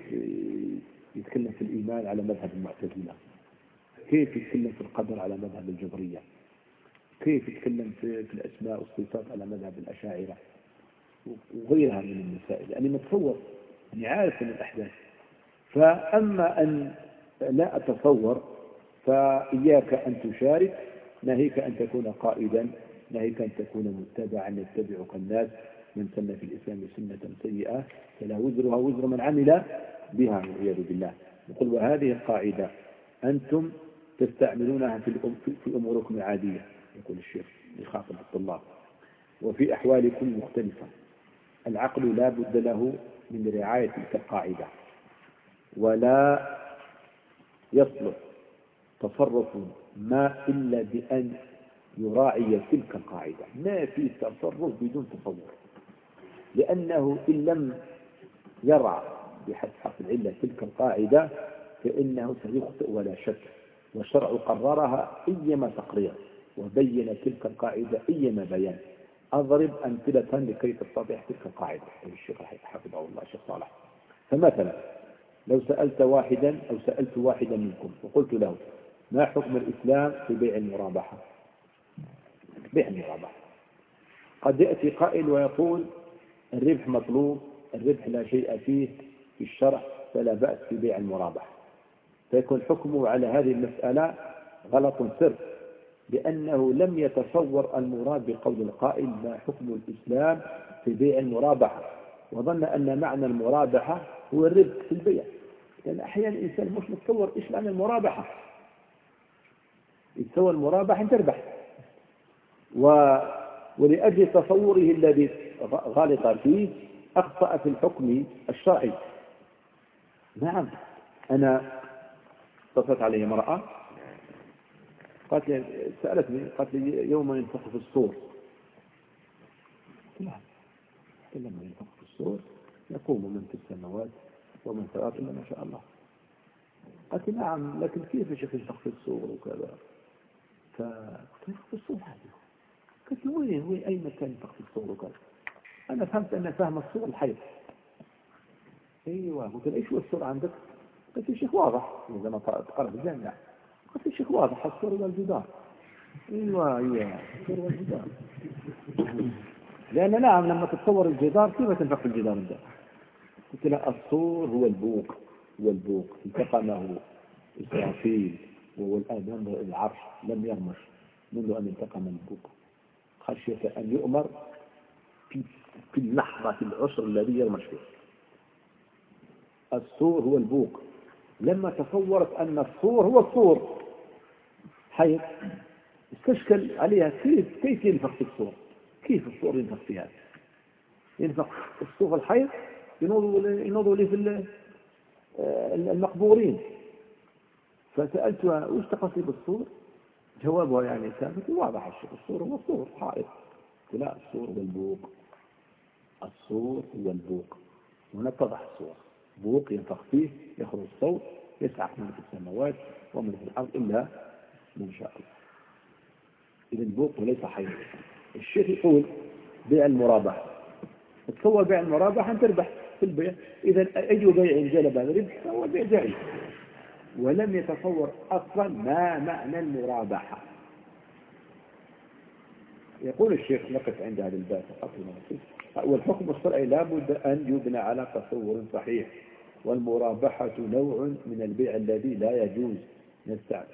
يتكلم في الإيمان على مذهب المعتزلة؟ كيف يتكلم في القدر على مذهب الجبرية؟ كيف يتكلم في, في الأسماء والصفات على مذهب الأشاعرة؟ وغيرها من المسائل. يعني متصور من الأحداث. فأما أن لا أتصور فإياك أن تشارك ناهيك أن تكون قائدا ناهيك أن تكون متبعا يتبعك الناس من سن في الإسلام سنة سيئة فلا وزرها وزر من عمل بها والعياذ بالله. يقول وهذه القاعدة أنتم تستعملونها في, في أموركم العادية يقول الشيخ يخاطب الطلاب. وفي أحوالكم مختلفة. العقل لا بد له من رعاية تلك القاعدة. ولا يصلح تصرف ما إلا بأن يراعي تلك القاعدة. ما في تصرف بدون تصور. لأنه إن لم يرعى بحسب حق العلة تلك القاعدة فإنه سيخطئ ولا شك. والشرع قررها أيما تقرير وبين تلك القاعدة أيما بيان. أضرب أمثلة لكي تتضح تلك القاعدة الشيخ حفظه الله الشيخ صالح. فمثلا لو سألت واحدا أو سألت واحدا منكم وقلت له ما حكم الإسلام في بيع المرابحة؟ بيع المرابحة. قد يأتي قائل ويقول الربح مطلوب الربح لا شيء فيه في الشرع فلا بأس في بيع المرابحة. فيكون حكمه على هذه المسألة غلط سر لأنه لم يتصور المراد بقول القائل ما حكم الإسلام في بيع المرابحة. وظن أن معنى المرابحة هو الربح في البيع. لأن أحيانا الإنسان مش متصور إيش معنى المرابحة. يتصور المرابحة أن تربح. و... ولأجل تصوره الذي غلط فيه أخطأ في الحكم الشرعي. نعم أنا اتصلت علي امرأة قالت لي سألتني قالت لي يوم ينفخ في الصور. لا لما ينفخ في الصور يقوم من في السماوات ومن في الأرض ما شاء الله. قالت نعم لكن كيف يا شيخ ينفخ في الصور وكذا؟ فقلت ينفخ في الصور هذه قالت لي وين وين أي مكان ينفخ في الصور وكذا؟ أنا فهمت أن فهم الصور الحيض أيوة قلت إيش هو الصور عندك؟ قلت الشيخ واضح. عندما تقرأ في الجامعة قلت الشيخ واضح الصور والجدار أيوه أيوه الصور والجدار لأن نعم لما تتصور الجدار كيف تنفق الجدار ده قلت له الصور هو البوق هو البوق. التقمه إسرافيل وهو ينظر العرش. لم يرمش. منذ أن التقم البوق. خشية أن يؤمر في في اللحظة العشر الذي يرمش فيه. الصور هو البوق. لما تصورت أن الصور هو الصور حيث استشكل عليها كيف كيف ينفخ في الصور؟ كيف الصور ينفخ فيها؟ ينفخ الصور الحيض ينوضوا لي في آه، المقبورين. فسألتها وش تقصي بالصور جوابها يعني كانت واضح الشيء الصور هو الصور حائط لا الصور هو البوق. الصور هو البوق. هنا اتضح الصور. بوق ينفخ فيه يخرج الصوت يسعق من في السماوات ومن في الأرض إلا من شاء الله. إذا البوق ليس حي. الشيخ يقول بيع المرابحة. تصور بيع المرابحة أن تربح في البيع. إذا أي بيع جلب الربح؟ فهو بيع جائز. ولم يتصور أصلا ما معنى المرابحة. يقول الشيخ نقف عند هذا الباب فقط والحكم الشرعي لابد أن يبنى على تصور صحيح. والمرابحة نوع من البيع الذي لا يجوز.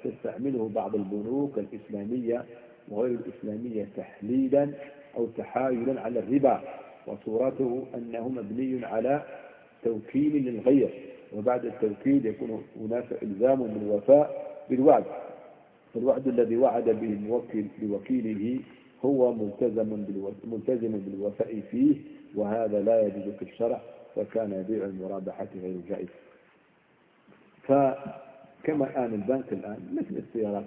تستعمله بعض البنوك الإسلامية وغير الإسلامية تحليلا أو تحايلا على الربا وصورته أنه مبني على توكيل للغير وبعد التوكيل يكون هناك إلزام بالوفاء بالوعد. فالوعد الذي وعد به الموكل لوكيله هو ملتزم ملتزم بالوفاء فيه وهذا لا يجوز في الشرع فكان بيع المرابحة غير جائز. فكما الآن البنك الآن مثل السيارات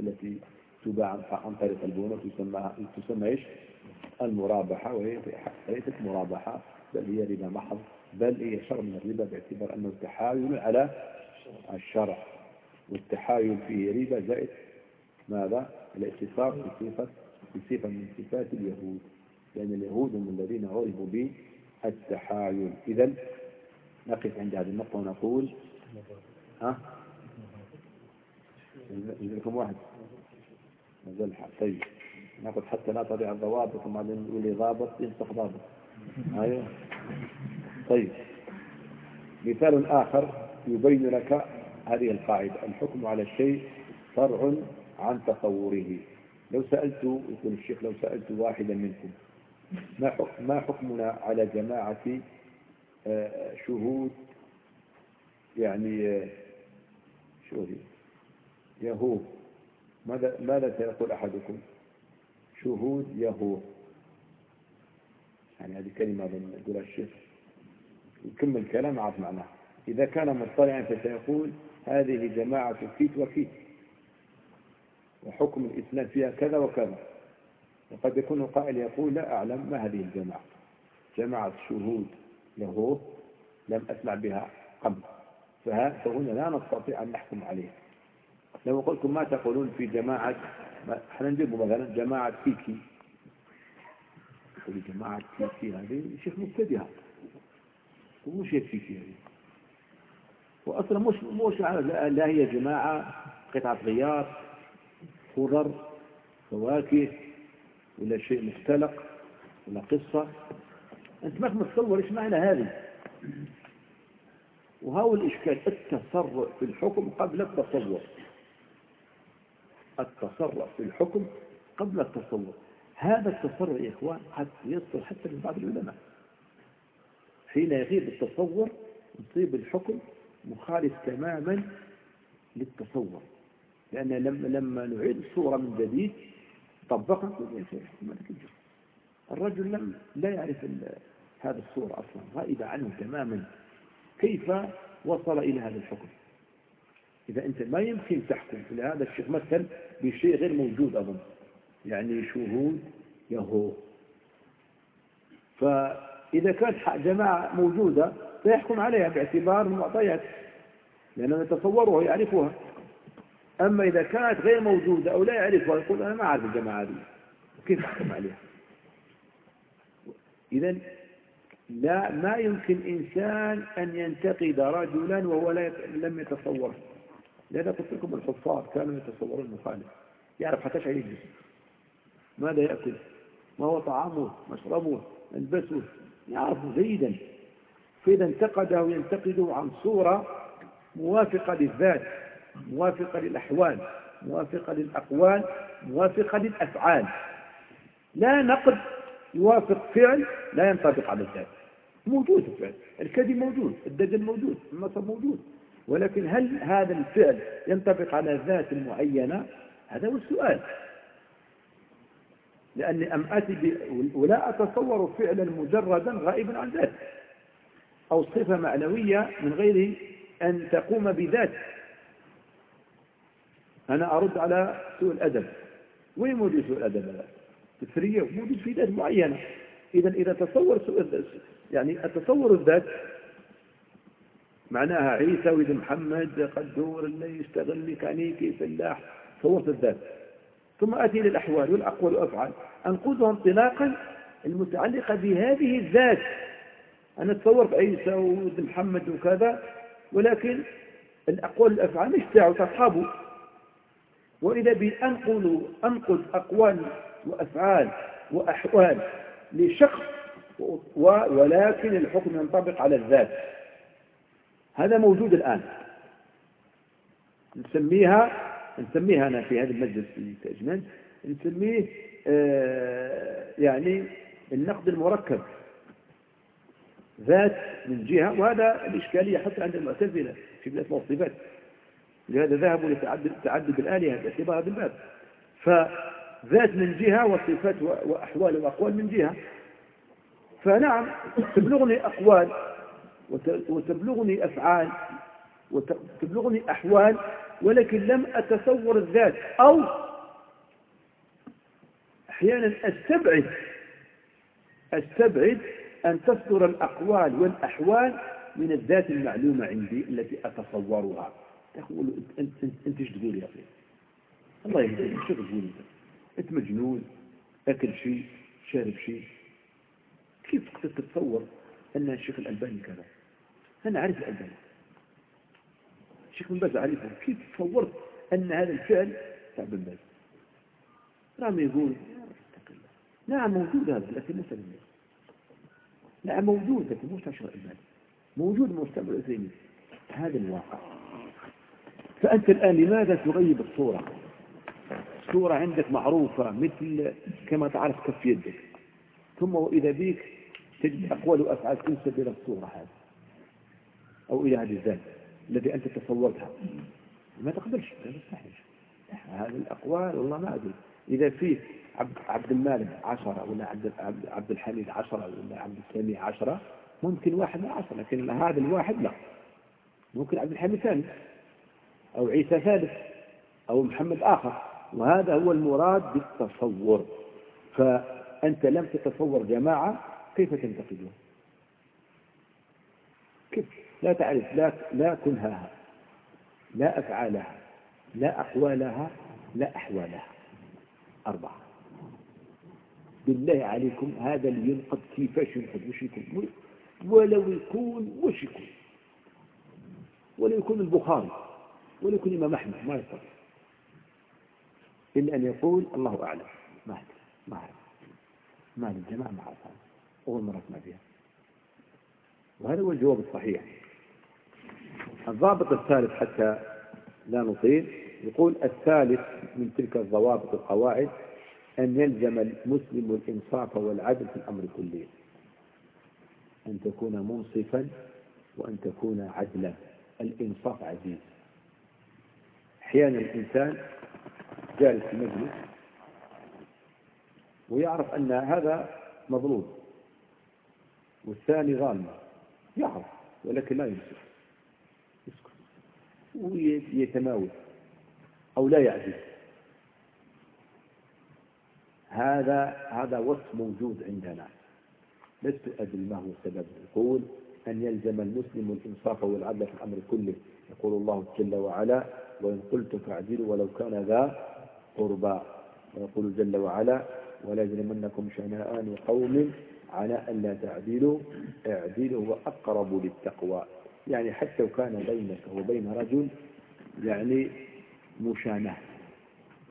التي تباع عن طريق البنوك تسمى تسمى إيش؟ المرابحة وهي ليست مرابحة بل هي ربا محض بل هي شر من الربا باعتبار أنه تحايل على الشرع والتحايل فيه ربا زائد ماذا؟ الاتصال بصفة بصفة من صفات اليهود لأن اليهود هم الذين عرفوا بالتحايل إذا نقف عند هذه النقطة ونقول ها؟ لكم واحد. نزل طيب. ناخذ حتى لا تضيع الضوابط وبعدين نقول لي ضابط ينسخ ضابط أيوه. طيب. مثال آخر يبين لك هذه القاعدة. الحكم على الشيء فرع عن تصوره. لو سألت يقول الشيخ لو سألت واحدا منكم ما حكم ما حكمنا على جماعة آه، شهود يعني آه، شو هي؟ يهو ماذا ماذا سيقول أحدكم؟ شهود يهو يعني هذه كلمة يقولها الشيخ. يكمل الكلام عارف معناه. إذا كان مطلعا فسيقول هذه جماعة كيت وكيت. وحكم الإسلام فيها كذا وكذا. وقد يكون قائل يقول لا أعلم ما هذه الجماعة. جماعة شهود له لم أسمع بها قبل. فهنا لا نستطيع أن نحكم عليها. لو قلتم ما تقولون في جماعة إحنا نجيب مثلا جماعة كيكي تقول جماعة كيكي هذه شيخ مبتدئة ومش هي كيكي هذه. وأصلا مش مش لا هي جماعة قطعة غيار خضر فواكه ولا شيء مختلق ولا قصة. أنت ما متصور إيش معنى هذه. وهو الإشكال التسرع في الحكم قبل التصور التسرع في الحكم قبل التصور هذا التسرع يا إخوان قد يصل حتى من بعض العلماء. حين يغيب التصور يصيب الحكم مخالف تماما للتصور. لأن لما لما نعيد الصورة من جديد شيخ الرجل لم لا يعرف هذه الصورة أصلا غائبة عنه تماما. كيف وصل إلى هذا الحكم؟ إذا أنت ما يمكن تحكم إلى هذا الشيخ مثل بشيء غير موجود أظن. يعني شهود يهو. فإذا كانت جماعة موجودة فيحكم عليها باعتبار المعطيات لأنه يتصورها يعرفها أما إذا كانت غير موجودة أو لا يعرفها يقول أنا ما أعرف الجماعة هذه. كيف أحكم عليها؟ إذا لا ما يمكن إنسان أن ينتقد رجلا وهو لم يتصوره. لأن قلت لكم الحفاظ كانوا يتصورون المخالف. يعرف حتى شيء يجلس ماذا يأكل؟ ما هو طعامه؟ مشربه؟ ملبسه يعرف جيدا فإذا انتقده ينتقده عن صورة موافقة للذات موافقة للأحوال موافقة للأقوال موافقة للأفعال. لا نقد يوافق فعل لا ينطبق على الذات. موجود الفعل. الكذب موجود الدجل موجود النصب موجود. ولكن هل هذا الفعل ينطبق على ذات معينة؟ هذا هو السؤال. لأني أم أتي ولا أتصور فعلا مجردا غائبا عن ذات أو صفة معنوية من غير أن تقوم بذات أنا أرد على سوء الأدب. وين موجود سوء الأدب هذا؟ موجود في ذات معينة. إذا إذا تصور سوء يعني التصور الذات معناها عيسى وإذا محمد قدور اللي يشتغل ميكانيكي فلاح صورت الذات. ثم أتي للأحوال والأقوال والأفعال. أنقذها انطلاقا المتعلقة بهذه الذات. أنا تصورت عيسى وإذا محمد وكذا ولكن الأقوال والأفعال مش تاعه تصحابه وإذا بأنقل أنقل أقوال وأفعال وأحوال لشخص ولكن الحكم ينطبق على الذات. هذا موجود الآن. نسميها نسميها أنا في هذا المجلس في تأجمان نسميه آه يعني النقد المركب. ذات من جهة وهذا الإشكالية حتى عند المعتزلة في بلاد الصفات لهذا ذهبوا لتعدد تعدد الآلهة باعتبار هذا الباب. فذات من جهة وصفات وأحوال وأقوال من جهة. فنعم تبلغني أقوال وتبلغني أفعال وتبلغني أحوال ولكن لم أتصور الذات. أو أحيانا أستبعد أستبعد أن تصدر الأقوال والأحوال من الذات المعلومة عندي التي أتصورها. تقول أنت أنت إيش تقول يا أخي؟ الله يهديك شو تقول أنت؟ أنت مجنون أكل شيء شارب شيء. كيف تتصور أن الشيخ الألباني كذا؟ أنا أعرف الألباني. الشيخ بن باز أعرفه كيف تصورت أن هذا الفعل تاع بن باز؟ رامي يقول. نعم موجود هذا لكن ليس من نعم موجود لكن تاع الشيخ الألباني موجود مستقبل العثيمين هذا الواقع. فأنت الآن لماذا تغيب الصورة؟ الصورة عندك معروفة مثل كما تعرف كف يدك. ثم وإذا بيك تجد أقوال وأفعال تنسب إلى الصورة هذه. أو إلى هذه الذات التي أنت تصورتها. ما تقبلش لا مستحيل هذه الأقوال والله ما أدري. إذا فيك عبد, المالك عشرة ولا عبد, عبد الحميد عشرة ولا عبد السميع عشرة ممكن واحد من عشرة لكن هذا الواحد لا. ممكن عبد الحميد ثاني أو عيسى ثالث أو محمد آخر. وهذا هو المراد بالتصور. فأنت لم تتصور جماعة كيف تنتقدون؟ لا تعرف لا, لا كنهاها لا أفعالها لا أقوالها لا أحوالها. أربعة. بالله عليكم هذا اللي ينقد كيفاش ينقد وش يكون ولو يكون وش يكون ولو يكون البخاري ولو يكون الإمام أحمد ما يستطيع إلا أن يقول الله أعلم. ما أدري ما أعرف. ما للجماعة ما أعرف. أول مرة أسمع فيها. وهذا هو الجواب الصحيح. الضابط الثالث حتى لا نطيل يقول الثالث من تلك الضوابط القواعد أن يلزم المسلم الإنصاف والعدل في الأمر كله. أن تكون منصفا وأن تكون عدلا. الإنصاف عزيز. أحيانا الإنسان جالس في مجلس ويعرف أن هذا مظلوم والثاني ظالم يعرف ولكن لا ينصف. ويتماوت أو لا يعجز. هذا هذا وصف موجود عندنا. لست أدري ما هو السبب يقول أن يلزم المسلم الإنصاف والعدل في الأمر كله. يقول الله جل وعلا وإن قلت فاعدلوا ولو كان ذا قربى. ويقول جل وعلا ولا يجرمنكم شنآن قوم على ألا تعدلوا. اعدلوا وأقرب للتقوى. يعني حتى كان بينك وبين رجل يعني مشانة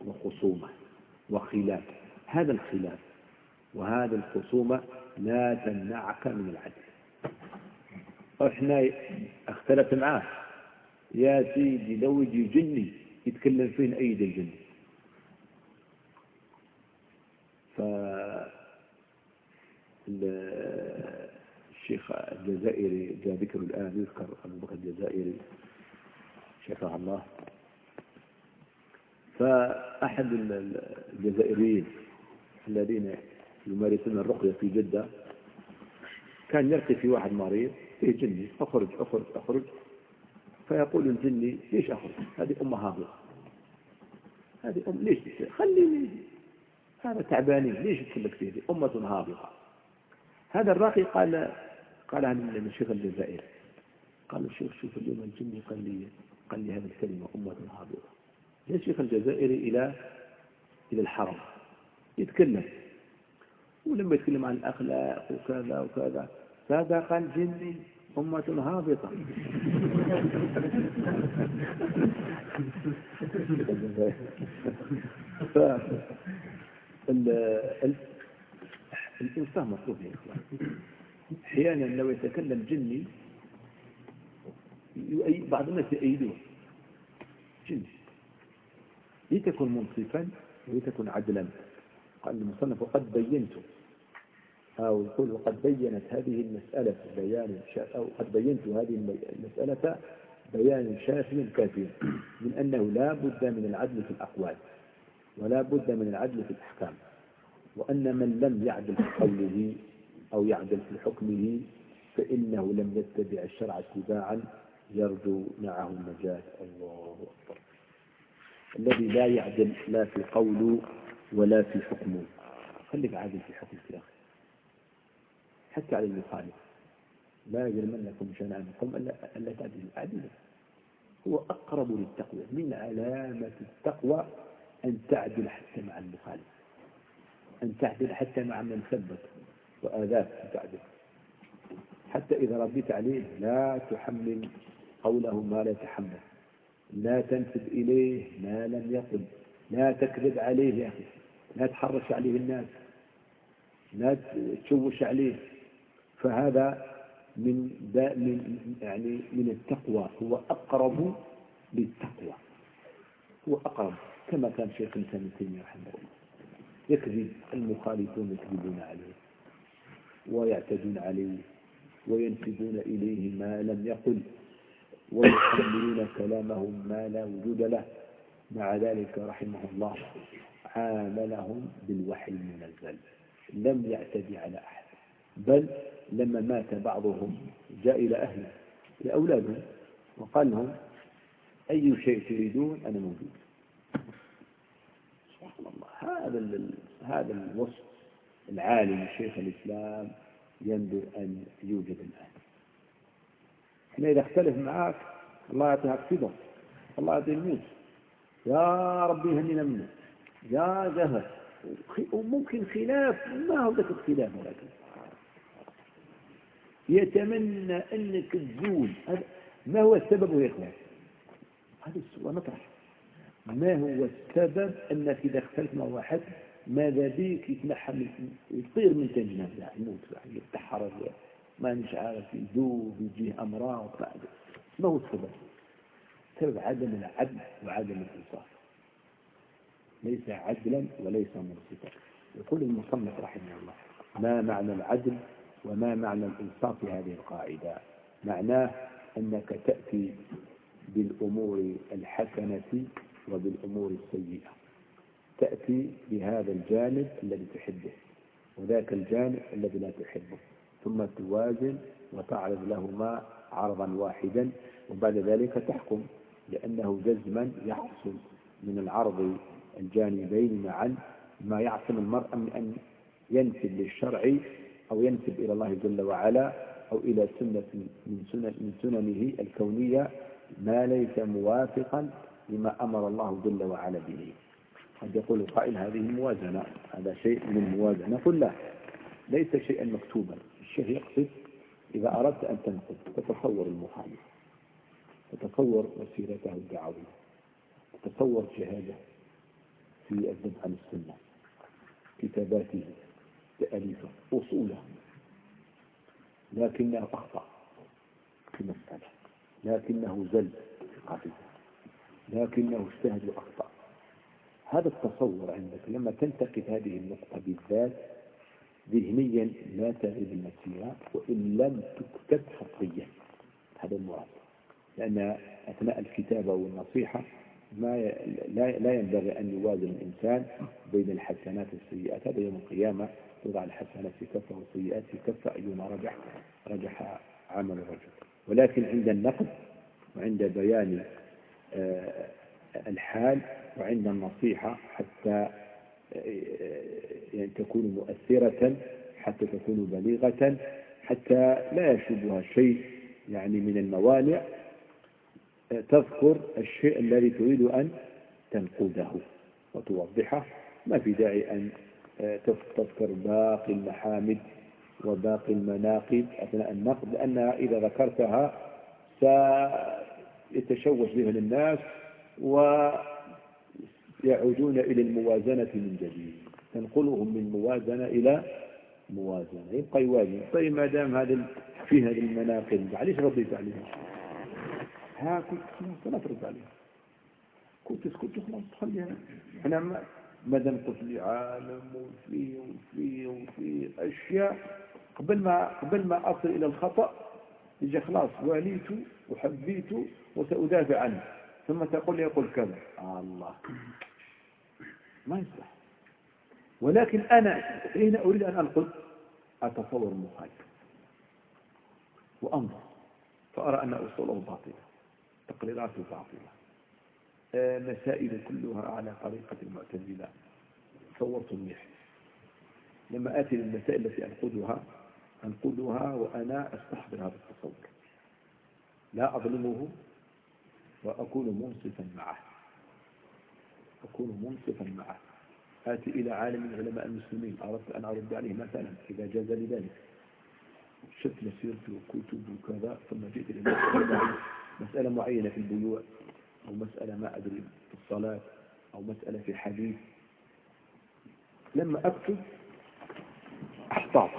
وخصومة وخلاف. هذا الخلاف وهذا الخصومة لا تمنعك من العدل. إحنا اختلف معاه يا سيدي لو يجي جني يتكلم فين ايد الجن ف الشيخ الجزائري جاء ذكر الآن يذكر أبو الجزائري شفع الله. فأحد الجزائريين الذين يمارسون الرقية في جدة كان يرقي في واحد مريض فيه جني أخرج أخرج أخرج. فيقول الجني ليش أخرج؟ هذه أم هابطة هذه أم ليش خليني هذا تعبانين ليش تسلك فيه؟ أمة هابطة هذا الراقي قال قال عن الشيخ الجزائري قال الشيخ شوف اليوم الجني قال لي قال لي هذه الكلمة أمة هابطة جاء الشيخ الجزائري إلى إلى الحرم. يتكلم. ولما يتكلم عن الأخلاق وكذا وكذا فهذا قال جني أمة هابطة. الإنسان مطلوب يا إخوان. أحيانا لو يتكلم جني بعض الناس يؤيدوه جني. لتكن منصفا ولتكن عدلا. قال المصنف وقد بينت. أو يقول وقد بينت هذه المسألة بيان أو قد بينت هذه المسألة بيان شافي كافي. من أنه لا بد من العدل في الأقوال ولا بد من العدل في الأحكام. وأن من لم يعدل في قوله أو يعدل في حكمه فإنه لم يتبع الشرع اتباعا يرجو معه النجاة. الله أكبر. الذي لا يعدل لا في قوله ولا في حكمه خليك عادل في حكمك يا أخي حتى على المخالف. لا يجرمنكم شنآنكم ألا تعدلوا عدلا هو أقرب للتقوى. من علامة التقوى أن تعدل حتى مع المخالف. أن تعدل حتى مع من ثبت. أن تعدل حتى إذا رديت عليه لا تحمل قوله ما لا يتحمل. لا تنسب إليه ما لم يقل لا تكذب عليه يا أخي. لا تحرش عليه الناس. لا تشوش عليه. فهذا من, من يعني من التقوى. هو أقرب بالتقوى هو أقرب. كما كان شيخ الإسلام تيمية رحمه الله. يكذب المخالفون يكذبون عليه. ويعتدون عليه وينسبون إليه ما لم يقل ويحملون كلامه ما لا وجود له. مع ذلك رحمه الله عاملهم بالوحي المنزل لم يعتدي على أحد بل لما مات بعضهم جاء إلى أهله لأولاده وقال لهم أي شيء تريدون أنا موجود. سبحان الله هذا هذا الوصف العالي لشيخ الإسلام ينبغي أن يوجد الآن. إحنا إذا اختلف معك الله يعطيك صدق الله يعطيه الموت يا ربي هنينا منه يا زهر وممكن خلاف ما هو ذاك الخلاف ولكن يتمنى أنك تزول. ما هو السبب يا إخوان؟ هذا السؤال نطرح ما هو السبب أنك إذا اختلف مع واحد ماذا بيك يتنحى يطير من تنجنة يموت يتحرر ما مش عارف يذوب يجيه أمراض بعد ما هو السبب؟ سبب عدم العدل وعدم الإنصاف. ليس عدلا وليس منصفا. يقول المصنف رحمه الله ما معنى العدل وما معنى الإنصاف في هذه القاعدة؟ معناه أنك تأتي بالأمور الحسنة وبالأمور السيئة. تأتي بهذا الجانب الذي تحبه وذاك الجانب الذي لا تحبه. ثم توازن وتعرض لهما عرضا واحدا وبعد ذلك تحكم لأنه جزما يحصل من العرض الجانبين معا ما يعصم المرء من أن ينسب للشرع أو ينسب إلى الله جل وعلا أو إلى سنة من, سنن من سننه الكونية ما ليس موافقا لما أمر الله جل وعلا به. قد يقول القائل هذه موازنة هذا شيء من الموازنة قل لا ليس شيئا مكتوبا. الشيخ يقصد إذا أردت أن تنقل تتصور المخالف تتصور مسيرته الدعوية تتصور جهاده في الذب عن السنة كتاباته تأليفه أصوله لكنه أخطأ في مسألة لكنه زل في قاعدة لكنه اجتهد وأخطأ. هذا التصور عندك لما تنتقد هذه النقطة بالذات ذهنيا لا تغيب المسيرة وإن لم تكتب خطيا هذا المراد. لأن أثناء الكتابة والنصيحة ما لا لا ينبغي أن يوازن الإنسان بين الحسنات والسيئات هذا يوم القيامة توضع الحسنات في كفة والسيئات في كفة أيما رجح رجح عمل الرجل. ولكن عند النقد وعند بيان آه، الحال وعند النصيحة حتى يعني تكون مؤثرة حتى تكون بليغة حتى لا يشوبها شيء يعني من الموانع تذكر الشيء الذي تريد أن تنقذه وتوضحه. ما في داعي أن تذكر باقي المحامد وباقي المناقب أثناء النقد لأنها إذا ذكرتها سيتشوش بها الناس ويعودون إلى الموازنة من جديد. تنقلهم من موازنة إلى موازنة. يبقى يوازن. طيب ما دام هذا في هذه المناقب معليش رديت عليها. ها كنت خلاص لا ترد عليها. كنت تسكت خلاص تخليها أنا ما ما دام قلت لي عالم وفي وفي وفي أشياء قبل ما قبل ما أصل إلى الخطأ يجي خلاص واليت وحبيت وسأدافع عنه. ثم تقول لي يقول كذا. الله. ما يصلح. ولكن أنا هنا أريد أن أنقل أتصور المخالف وأنظر فأرى أن أصوله باطلة تقريرات باطلة. آه، مسائل كلها على طريقة المعتزلة. تصورت منيح. لما آتي للمسائل التي أنقذها أنقذها وأنا أستحضر هذا التصور. لا أظلمه وأكون منصفا معه. أكون منصفا معه. آتي إلى عالم من علماء المسلمين. أردت أن أرد عليه مثلا إذا جاز لذلك شفت مسيرته وكتب وكذا ثم جئت إلى مسألة معينة في البيوع أو مسألة ما أدري في الصلاة أو مسألة في الحديث. لما أكتب أحتاط.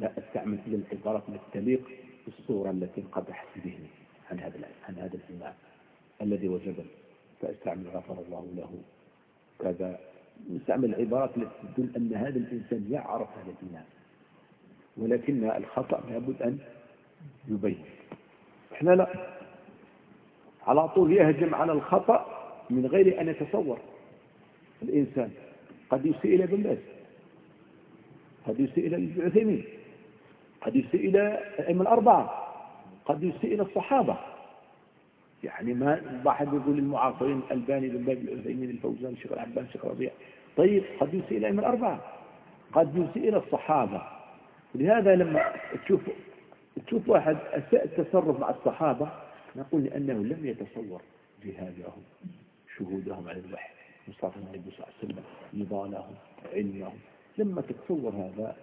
لا أستعمل إلى العبارات التي تليق بالصورة التي انقدحت في ذهني عن هذا عن هذا الإمام الذي وجبه فاستعمل غفر الله له. كذا نستعمل العبارات التي تدل أن هذا الإنسان يعرف هذا الإيمان ولكن الخطأ لابد أن يبين. إحنا لا. على طول يهجم على الخطأ من غير أن يتصور. الإنسان قد يسيء إلى ابن باز قد يسيء إلى العثيمين قد يسيء إلى الأئمة الأربعة. قد يسيء إلى الصحابة. يعني ما واحد يقول المعاصرين الباني بن باز العثيمين الفوزان الشيخ العباس الشيخ ربيع طيب قد يسيء إلى الأئمة الأربعة. قد يسيء إلى الصحابة. لهذا لما تشوف تشوف واحد أساء التصرف مع الصحابة نقول لأنه لم يتصور جهادهم شهودهم على الوحي مصطفى النبي صلى الله عليه وسلم نضالهم علمهم. لما تتصور هذا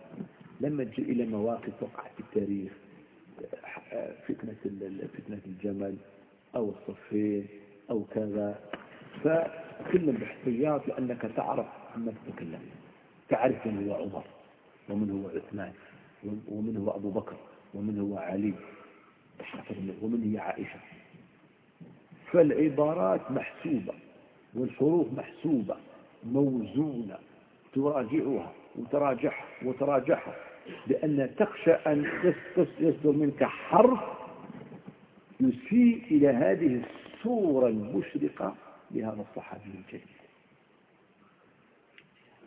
لما تجي إلى مواقف وقعت في التاريخ فتنة فتنة الجمل أو الصفين أو كذا. فتكلم باحتياط لأنك تعرف عما تتكلم تعرف من هو عمر ومن هو عثمان ومن هو أبو بكر ومن هو علي. ومن هي عائشة. فالعبارات محسوبة والحروف محسوبة موزونة. تراجعها وتراجعها وتراجعها لأن تخشى أن يصدر منك حرف يسيء إلى هذه الصورة المشرقة لهذا الصحابي الجليل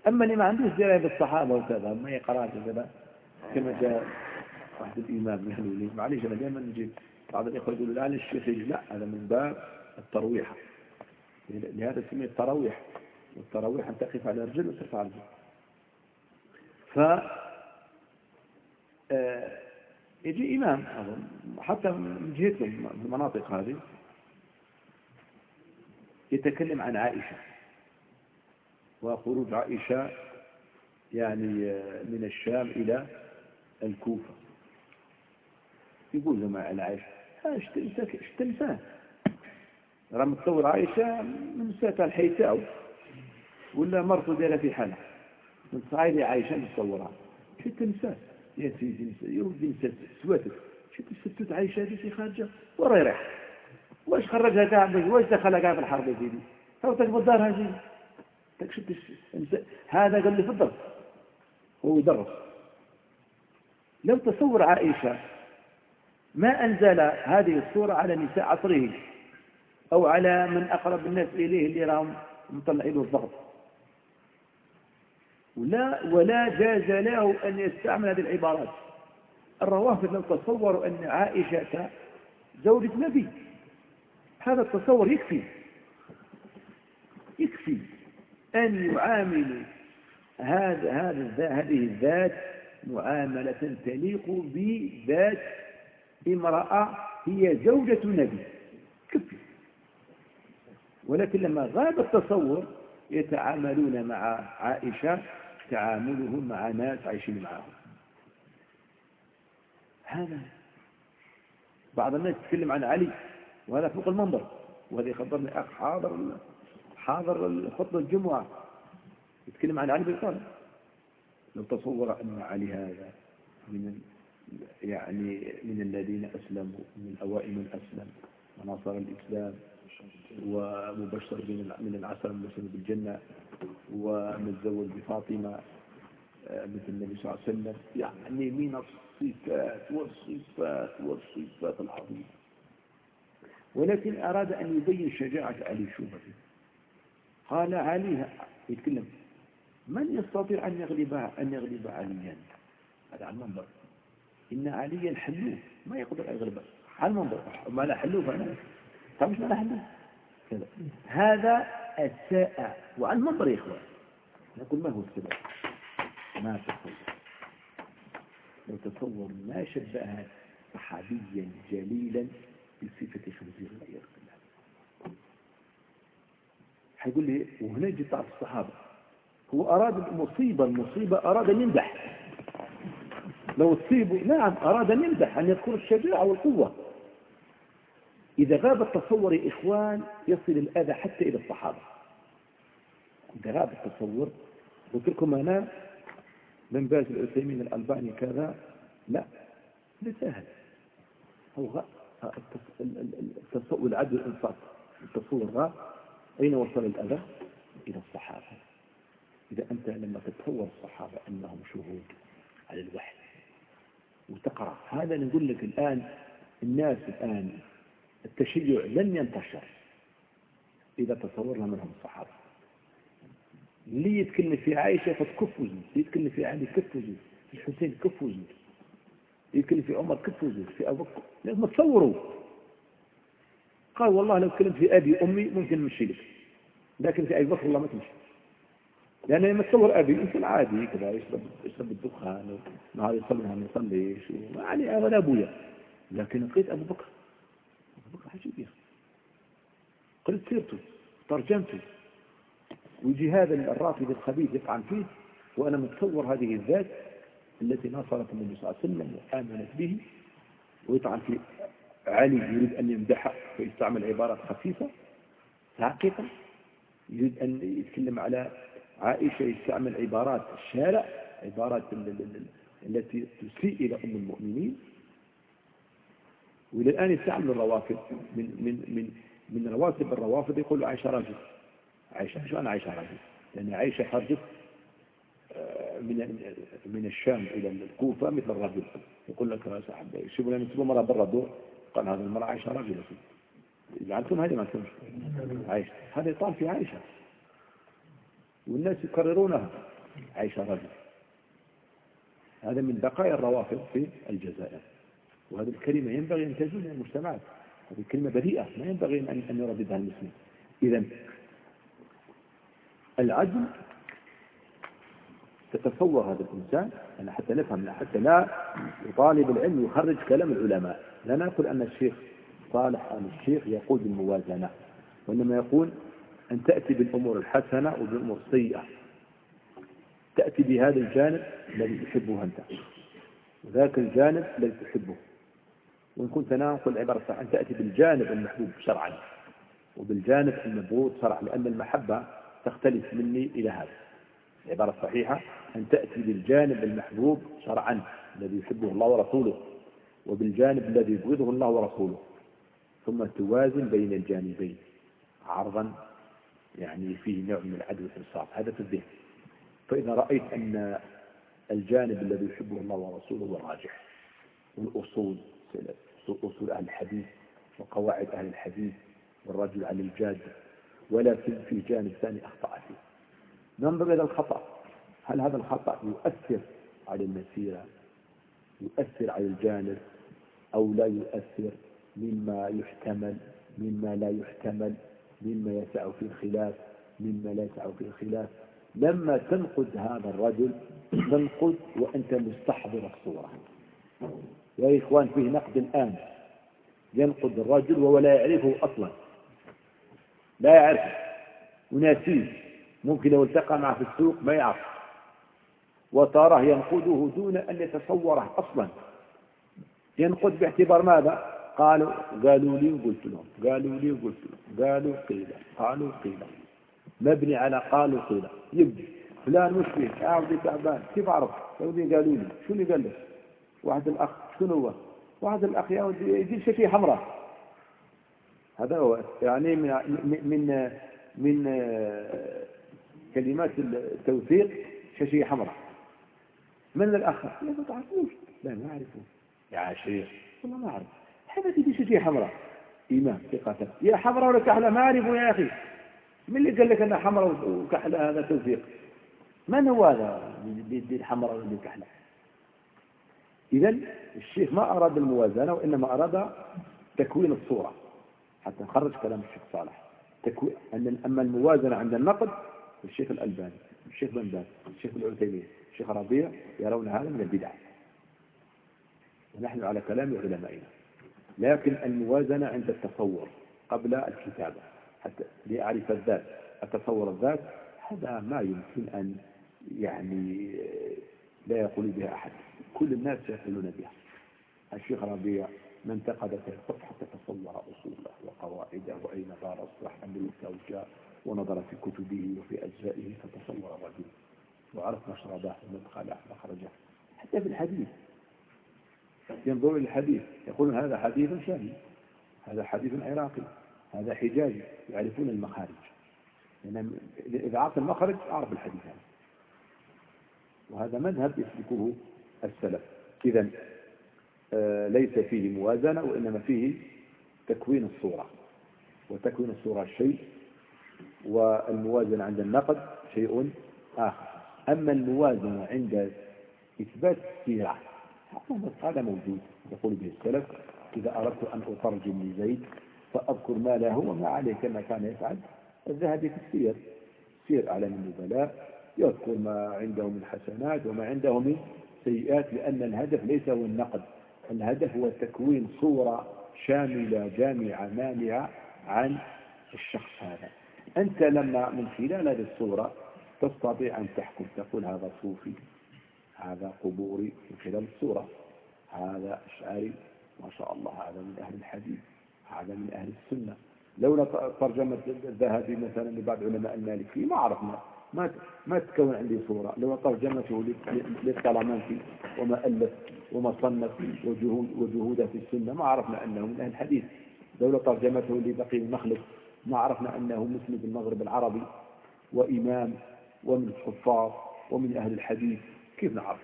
أما اللي ما عندوش دراية بالصحابة وكذا ما يقرأ كذا كما جاء واحد الإمام يهلولي معليش أنا دائما نجي بعض الإخوة يقولوا الشيخ يجي. لا هذا من باب الترويحة لهذا سمي التراويح والتراويح أن تقف على رجل وترفع رجل. ف آه، يجي إمام أظن. حتى من جهتهم المناطق هذه يتكلم عن عائشة. وخروج عائشة يعني من الشام إلى الكوفة. يقول لهم على عائشة اشتمسان راه متصور عائشة من ساعة الحيتاو ولا مرته دايره في حالها. من صعيد عائشة متصورها شو سيدي يودي سواتك. شو الستوت عائشة هذه في خارجة. ورا يريح. واش خرجها كاع واش دخلها كاع في الحرب يا سيدي؟ صوتك بالدار هذه تكشف هذا قال لي في الدرس هو يدرس. لو تصور عائشة ما أنزل هذه الصورة على نساء عصره أو على من أقرب الناس إليه اللي راهم مطلعين له الضغط ولا ولا جاز له أن يستعمل هذه العبارات. الروافد لو تصوروا أن عائشة زوجة نبي. هذا التصور يكفي. يكفي أن يعامل هذا هذا هذه الذات معاملة تليق بذات امرأة هي زوجة نبي. كفي. ولكن لما غاب التصور يتعاملون مع عائشة تعاملهم مع ناس عايشين معهم هذا بعض الناس يتكلم عن علي وهذا فوق المنبر وهذا يخبرني أخ حاضر حاضر خطبة الجمعة يتكلم عن علي بن لو تصور أن علي هذا من يعني من الذين أسلموا من أوائل من أسلم ونصر الإسلام. ومبشر من العسل المبشر بالجنة ومتزوج بفاطمة آه، مثل النبي صلى الله عليه وسلم. يعني من الصفات والصفات والصفات العظيمة. ولكن أراد أن يبين شجاعة علي شوفه قال علي يتكلم من يستطيع أن يغلب أن يغلب عليا؟ هذا على المنبر. إن عليا حلوف ما يقدر أن يغلب. على المنبر ما لا حلوف أنا طيب مش ما لا حلوف كذا. هذا أساء وعلى المنبر يا إخوان. نقول ما هو السبب؟ ما تصور لو تصور ما شبه صحابيا جليلا بصفة خنزير والعياذ بالله حيقول لي وهنا يجي تعرف الصحابة. هو أراد المصيبة المصيبة أراد أن يمدح لو تصيبوا نعم أراد أن يمدح أن يذكر الشجاعة والقوة. إذا غاب التصور يا إخوان يصل الأذى حتى إلى الصحابة. إذا غاب التصور قلت لكم أنا من باز العثيمين الألباني كذا لا ده سهل هو التصور العدل والإنصاف التصور أين وصل الأذى؟ إلى الصحابة. إذا أنت لما تتصور الصحابة أنهم شهود على الوحي. وتقرأ. هذا نقول لك الآن الناس الآن التشيع لن ينتشر إذا تصورنا منهم الصحابة. اللي يتكلم في عائشة فتكف وجود يتكلم في علي كف وجود في الحسين كف وجود يتكلم في عمر كف وجود في أبو بكر لازم تصوروا. قال والله لو تكلمت في أبي أمي ممكن نمشي لك لكن في أبي بكر الله ما تمشي. لأن لما تصور أبي إنسان عادي كذا يشرب يشرب الدخان نهار يصلي ما يصليش ما عليه ولا أبويا. لكن لقيت أبو بكر أبو بكر عجيب يا قلت سيرته ترجمته. ويجي هذا الرافض الخبيث يطعن فيه وأنا متصور هذه الذات التي ناصرت النبي صلى الله عليه وسلم وآمنت به ويطعن في علي يريد أن يمدحه ويستعمل عبارات خفيفة. حقيقة يريد أن يتكلم على عائشة يستعمل عبارات الشارع عبارات التي تسيء إلى أم المؤمنين. وإلى الآن يستعمل الروافض من من من من رواتب الروافض يقول عائشة رجل عائشة شو أنا عائشة رجل لأن عائشة خرجت آه، من من الشام إلى الكوفة مثل الرجل. يقول لك يا صاحب شوفوا لنا نسيبوا مرة برا دور قال هذه المرأة عائشة رجل جعلتم هذه ما أنتم عائشة هذا يطال في عائشة والناس يكررونها عائشة رجل هذا من بقايا الروافض في الجزائر. وهذه الكلمة ينبغي أن من المجتمعات. هذه كلمة بريئة ما ينبغي أن يرددها المسلم. إذا العدل تتصور هذا الإنسان أنا حتى نفهم حتى لا طالب العلم يخرج كلام العلماء. لا نقول أن الشيخ صالح أن الشيخ يقول بالموازنة وإنما يقول أن تأتي بالأمور الحسنة وبالأمور السيئة. تأتي بهذا الجانب الذي تحبه أنت. وذاك الجانب الذي تحبه. وإن كنت نقول عبارة صح أن تأتي بالجانب المحبوب شرعا وبالجانب المبغوض شرعا لأن المحبة تختلف مني إلى هذا. العبارة الصحيحة أن تأتي بالجانب المحبوب شرعا الذي يحبه الله ورسوله وبالجانب الذي يبغضه الله ورسوله. ثم توازن بين الجانبين عرضا يعني فيه نوع من العدل والإنصاف. هذا في الذهن. فإذا رأيت أن الجانب الذي يحبه الله ورسوله هو الراجح والأصول أصول أهل الحديث وقواعد أهل الحديث والرجل على الجاد ولكن في جانب ثاني أخطأ فيه. ننظر إلى الخطأ. هل هذا الخطأ يؤثر على المسيرة؟ يؤثر على الجانب أو لا يؤثر؟ مما يحتمل مما لا يحتمل مما يسع في الخلاف مما لا يسع في الخلاف. لما تنقد هذا الرجل تنقد وأنت مستحضر الصورة. يا إخوان فيه نقد الآن ينقد الرجل وهو لا يعرفه أصلا. لا يعرفه. وناسيه ممكن لو التقى معه في السوق ما يعرف. وتراه ينقده دون أن يتصوره أصلا. ينقد باعتبار ماذا؟ قالوا قالوا لي وقلت لهم. قالوا لي وقلت لهم. قالوا قيل. قالوا قيل. مبني على قالوا قيل. يبدي. فلان مش فيه؟ عاودي تعبان كيف عرف؟ يودي قالوا لي. شو اللي قال له؟ واحد الأخ. شنو هو واحد الأخ يجيب شفية حمراء. هذا هو. يعني من من من كلمات التوثيق شاشية حمراء. من الأخ؟ لا ما تعرفوش. لا ما أعرفه يا شيخ. والله ما أعرف. حتى تجي شاشية حمراء؟ إمام ثقة يا حمراء ولا كحلة؟ ما أعرفه يا أخي. من اللي قال لك أنها حمراء وكحلة هذا توثيق؟ من هو هذا الحمراء والكحلة إذا الشيخ ما أراد الموازنة وإنما أراد تكوين الصورة حتى نخرج كلام الشيخ صالح. تكوين أن أما الموازنة عند النقد الشيخ الألباني الشيخ بن باز الشيخ العثيمين الشيخ ربيع يرون هذا من البدع. ونحن على كلام علمائنا. لكن الموازنة عند التصور قبل الكتابة. حتى لأعرف الذات أتصور الذات هذا ما يمكن أن يعني لا يقول بها أحد. كل الناس يقولون بها. الشيخ ربيع من انتقد في حتى تصور أصوله وقواعده وأين دار الصح من الزوجة ونظر في كتبه وفي أجزائه فتصور الرجل. وعرف مشربه ومدخله مخرجه. حتى في الحديث. ينظر إلى الحديث. يقولون هذا حديث شامي هذا حديث عراقي. هذا حجازي يعرفون المخارج. لأن إذا عرف المخرج أعرف الحديث هذا. وهذا مذهب يسلكه السلف. إذا آه، ليس فيه موازنة وإنما فيه تكوين الصورة. وتكوين الصورة شيء والموازنة عند النقد شيء آخر. أما الموازنة عند إثبات السيرة هذا موجود يقول به السلف. إذا أردت أن أترجم لزيد فأذكر ما له وما عليه كما كان يفعل الذهبي في السير. سير أعلام النبلاء يذكر ما عنده من حسنات وما عنده من سيئات لأن الهدف ليس هو النقد. الهدف هو تكوين صورة شاملة جامعة مانعة عن الشخص هذا. أنت لما من خلال هذه الصورة تستطيع أن تحكم تقول هذا صوفي هذا قبوري من خلال الصورة هذا أشعري ما شاء الله هذا من أهل الحديث هذا من أهل السنة. لولا ترجمة الذهبي مثلا لبعض علماء المالكي ما عرفنا. ما ما تكون عندي صورة. لو ترجمته للطلمانسي وما ألف وما صنف وجهود وجهوده في السنة ما عرفنا أنه من أهل الحديث. لولا ترجمته لبقي المخلص ما عرفنا أنه مسند المغرب العربي وإمام ومن الحفاظ ومن أهل الحديث. كيف نعرف؟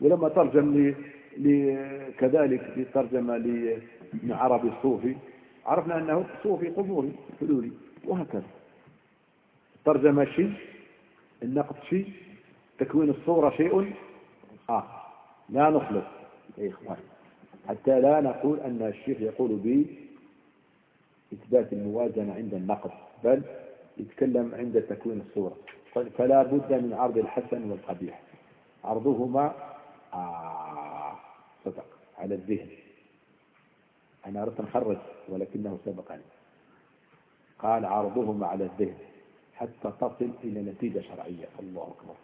ولما ترجم لي كذلك ترجم لابن عربي الصوفي عرفنا أنه صوفي قبوري حلولي وهكذا. ترجمة شيء النقد شيء تكوين الصورة شيء آخر لا نخلص. يا إخوان. حتى لا نقول أن الشيخ يقول بإثبات الموازنة عند النقد بل يتكلم عند تكوين الصورة. فلا بد من عرض الحسن والقبيح. عرضهما آه صدق على الذهن. أنا أردت أن أخرج ولكنه سبقني. قال عرضهما على الذهن. حتى تصل إلى نتيجة شرعية. الله أكبر.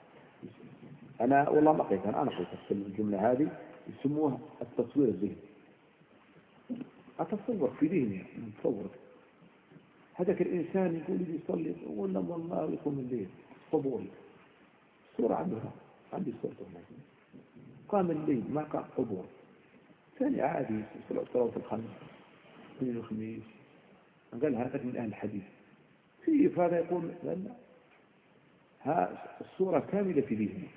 أنا والله ما قلت أنا قلت في الجملة هذه يسموها التصوير الذهني. أتصور في ذهني متصور. هذاك الإنسان يقول لي يصلي ولا والله يقوم الليل. قبول صورة عندها عندي صورة قام الليل ما قام قبور ثاني عادي صلاة الخمس اثنين الخميس قال هذا من أهل الحديث. في فهذا يقول ها الصورة كاملة في ذهنه.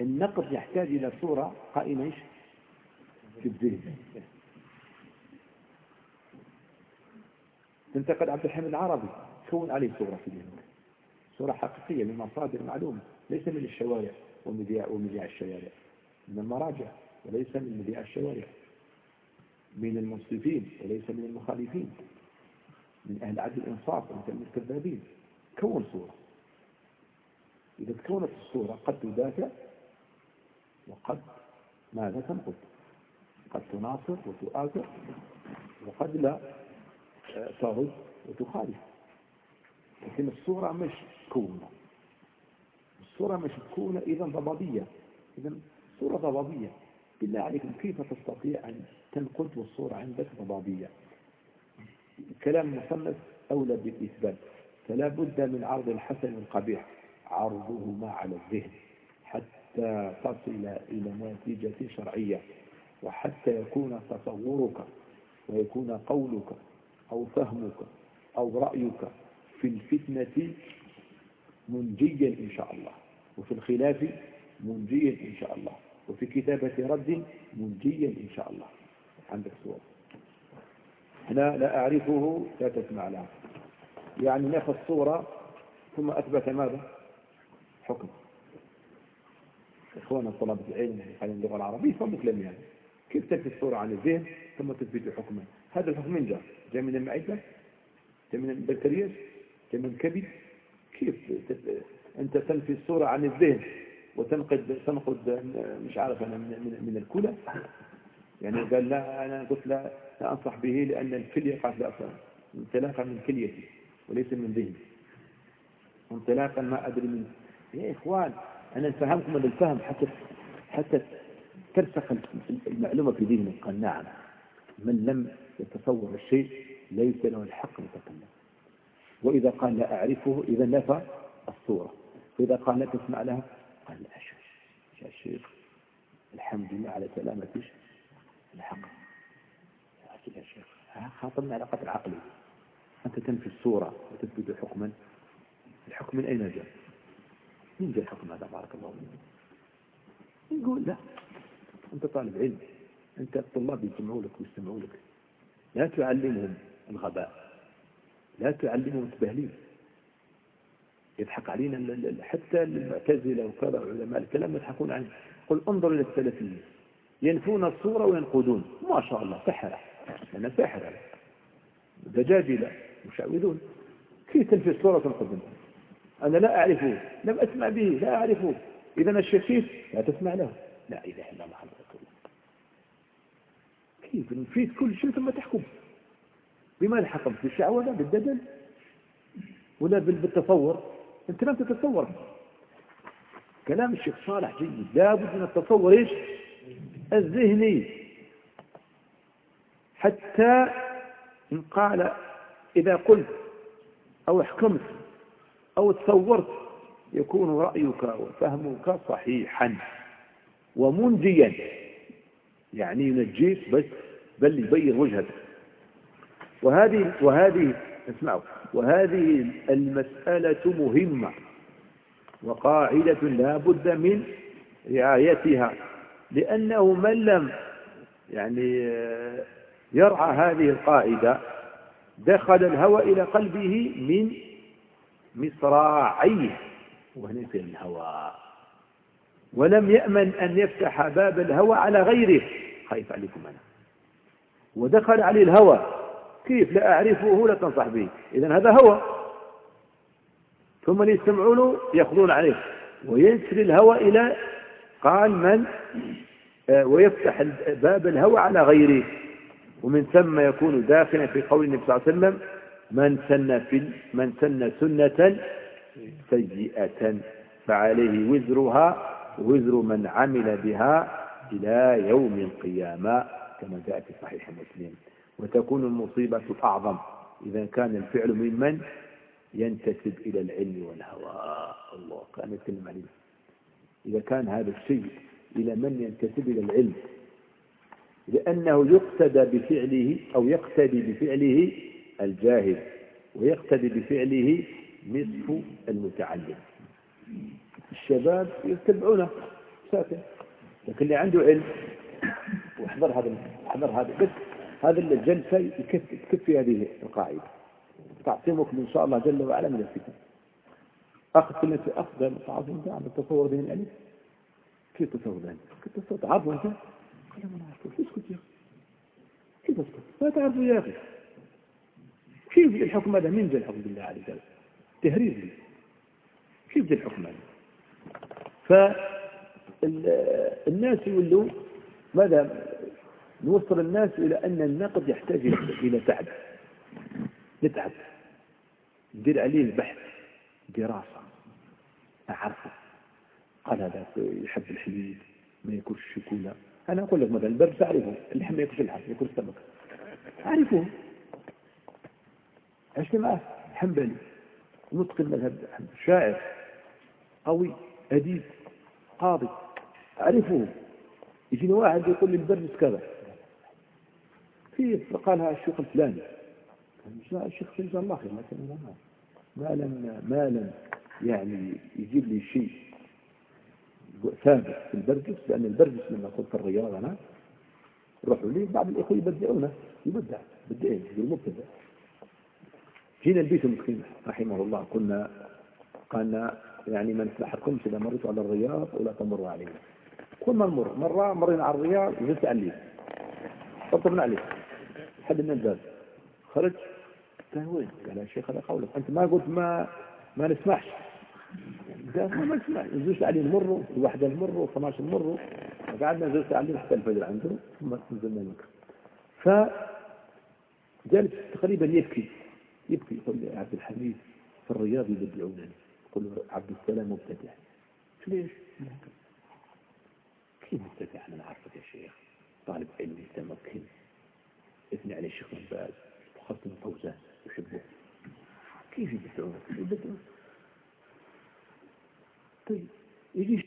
النقد يحتاج إلى صورة قائمة في الذهن. تنتقد عبد الحميد العربي كون عليه صورة في ذهنك صورة حقيقية من مصادر معلومة ليس من الشوارع ومذياع ومذياع الشوارع. من المراجع وليس من مذياع الشوارع. من المنصفين وليس من المخالفين. من أهل عدل الإنصاف من الكذابين. كون صورة. إذا تكونت الصورة قد تدافع وقد ماذا تنقض قد تناصر وتؤثر وقد لا تغض وتخالف. لكن الصورة مش كونة. الصورة مش كونة إذا ضبابية. إذا صورة ضبابية. بالله عليكم كيف تستطيع أن تنقد والصورة عندك ضبابية؟ كلام مصنف أولى بالإثبات فلا بد من عرض الحسن والقبيح عرضهما على الذهن حتى تصل إلى نتيجة شرعية وحتى يكون تصورك ويكون قولك أو فهمك أو رأيك في الفتنة منجيا إن شاء الله وفي الخلاف منجيا إن شاء الله وفي كتابة رد منجيا إن شاء الله. عندك سؤال؟ أنا لا أعرفه لا تسمع له. يعني نفى الصورة ثم أثبت ماذا؟ حكم. إخوانا طلبة العلم يعني اللغة العربية كلام يعني. كيف تنفي الصورة عن الذهن ثم تثبت حكما؟ هذا الحكم من جاء جاء من المعدة؟ جاء من البكتيريا جاء من الكبد؟ كيف أنت تنفي الصورة عن الذهن وتنقد؟ تنقد مش عارف أنا من, من الكلى؟ يعني قال لا أنا قلت لا, لا أنصح به لأن الكلية قد أثر انطلاقا من كليتي وليس من ذهني. انطلاقا ما أدري من يا إخوان أنا نفهمكم من الفهم؟ حتى حتى ترسخ المعلومة في ذهنك قال نعم من لم يتصور الشيء ليس له الحق يتكلم. وإذا قال لا أعرفه إذا نفى الصورة. وإذا قال لا تسمع لها قال لا يا شيخ الحمد لله على سلامة الحق. يا شيخ. خاطبنا قدر عقلي. أنت تنفي الصورة وتثبت حكما. الحكم من أين جاء؟ من جاء الحكم هذا بارك الله فيك؟ نقول لا أنت طالب علم. أنت الطلاب يسمعوا لك ويستمعوا لك. لا تعلمهم الغباء. لا تعلمهم التبهليل. يضحك علينا حتى المعتزلة وكذا علماء الكلام يضحكون عنه قل انظر إلى السلفيين. ينفون الصورة وينقضون ما شاء الله سحرة أنا سحرة دجاجلة مشعوذون. كيف تنفي الصورة وتنقضون أنا لا أعرفه لم أسمع به لا أعرفه إذا الشكيك لا تسمع له. لا إله إلا الله رسول الله. كيف نفيد كل شيء ثم تحكم؟ بما حكمت بالشعوذة بالدجل. ولا بالتصور. أنت لم تتصور. كلام الشيخ صالح جيد. لابد من التصور. إيش؟ الذهني. حتى إن قال إذا قلت أو حكمت أو تصورت يكون رأيك وفهمك صحيحا ومنجيا. يعني ينجيك بس بل يبين وجهتك وهذه وهذه اسمعوا وهذه المسألة مهمة وقاعدة لا بد من رعايتها. لأنه من لم يعني يرعى هذه القاعدة دخل الهوى إلى قلبه من مصراعيه وهنا في الهوى. ولم يأمن أن يفتح باب الهوى على غيره. خايف عليكم أنا. ودخل عليه الهوى. كيف؟ لا أعرفه لا تنصح به. إذا هذا هوى. ثم يستمعون يأخذون عليه. وينسر الهوى إلى قال من؟ آه، ويفتح باب الهوى على غيره. ومن ثم يكون داخلا في قول النبي صلى الله عليه وسلم من سن في من سن سنة سيئة فعليه وزرها وزر من عمل بها إلى يوم القيامة كما جاء في صحيح مسلم. وتكون المصيبة أعظم. إذا كان الفعل ممن ينتسب إلى العلم والهوى. الله كان يتكلم عليه إذا كان هذا الشيء إلى من ينتسب إلى العلم. لأنه يقتدى بفعله أو يقتدي بفعله الجاهل ويقتدي بفعله نصف المتعلم. الشباب يتبعونه. ساكن. لكن اللي عنده علم واحضر هذا احضر هذا. بس هذا الجلسة يكفي هذه القاعدة. تعصمك إن شاء الله جل وعلا من الفتن. أخذ كلمة أفضل تعظم عن التصور بين الألف كيف تصور ذلك؟ كيف تصور؟ تعرفوا أنت؟ قال ما نعرفه أسكت يا أخي؟ كيف أسكت؟ ما تعرفوا يا أخي. كيف الحكم هذا؟ من جاء الحكم بالله عليه وسلم؟ تهريج لي. كيف جاء الحكم هذا؟ فالناس يولوا ماذا؟ نوصل الناس إلى أن النقد يحتاج إلى تعب. نتعب. ندير عليه البحث دراسة أعرفه قال هذا يحب الحليب ما يأكلش الشوكولا أنا أقول لك مثلا البرد أعرفه اللحم ما يأكلش اللحم يأكل السمك. أعرفه. عشت معه حنبلي نطق المذهب شاعر قوي أديب قاضي. أعرفه. يجيني واحد يقول لي البرد كذا. كيف قالها الشيخ الفلاني. الشيخ جزاه الله خير لكن ما لم ما لم يعني يجيب لي شيء ثابت في البرجس لأن البرجس لما كنت في الرياض أنا روحوا لي بعض الإخوة يبدعونه يبدع بدعين يقول مبتدع جينا البيت المسكين رحمه الله قلنا قالنا يعني ما نسمحكمش إذا مريتوا على الرياض ولا تمروا علينا كنا نمر مرة مرينا على الرياض وجلت عليه. فطرنا عليه. حد من الباب خرج. وين قال يا شيخ هذا قولك. أنت ما قلت ما ما نسمعش. قال ما نسمع. نزلت عليه نمروا الواحدة نمروا 12 نمروا وقعدنا نزلت عليه حتى الفجر عنده ثم نزلنا نكر ف جالس تقريبا يبكي. يبكي. يقول لي عبد الحميد في الرياض يبدعونني. يقول عبد السلام مبتدع. ليش؟ كيف مبتدع؟ أنا عارفك يا شيخ. طالب علم متمكن يثني عليه الشيخ بن باز وخاصة فوزان يحبه كيف يدفعه يدفعه طيب يجي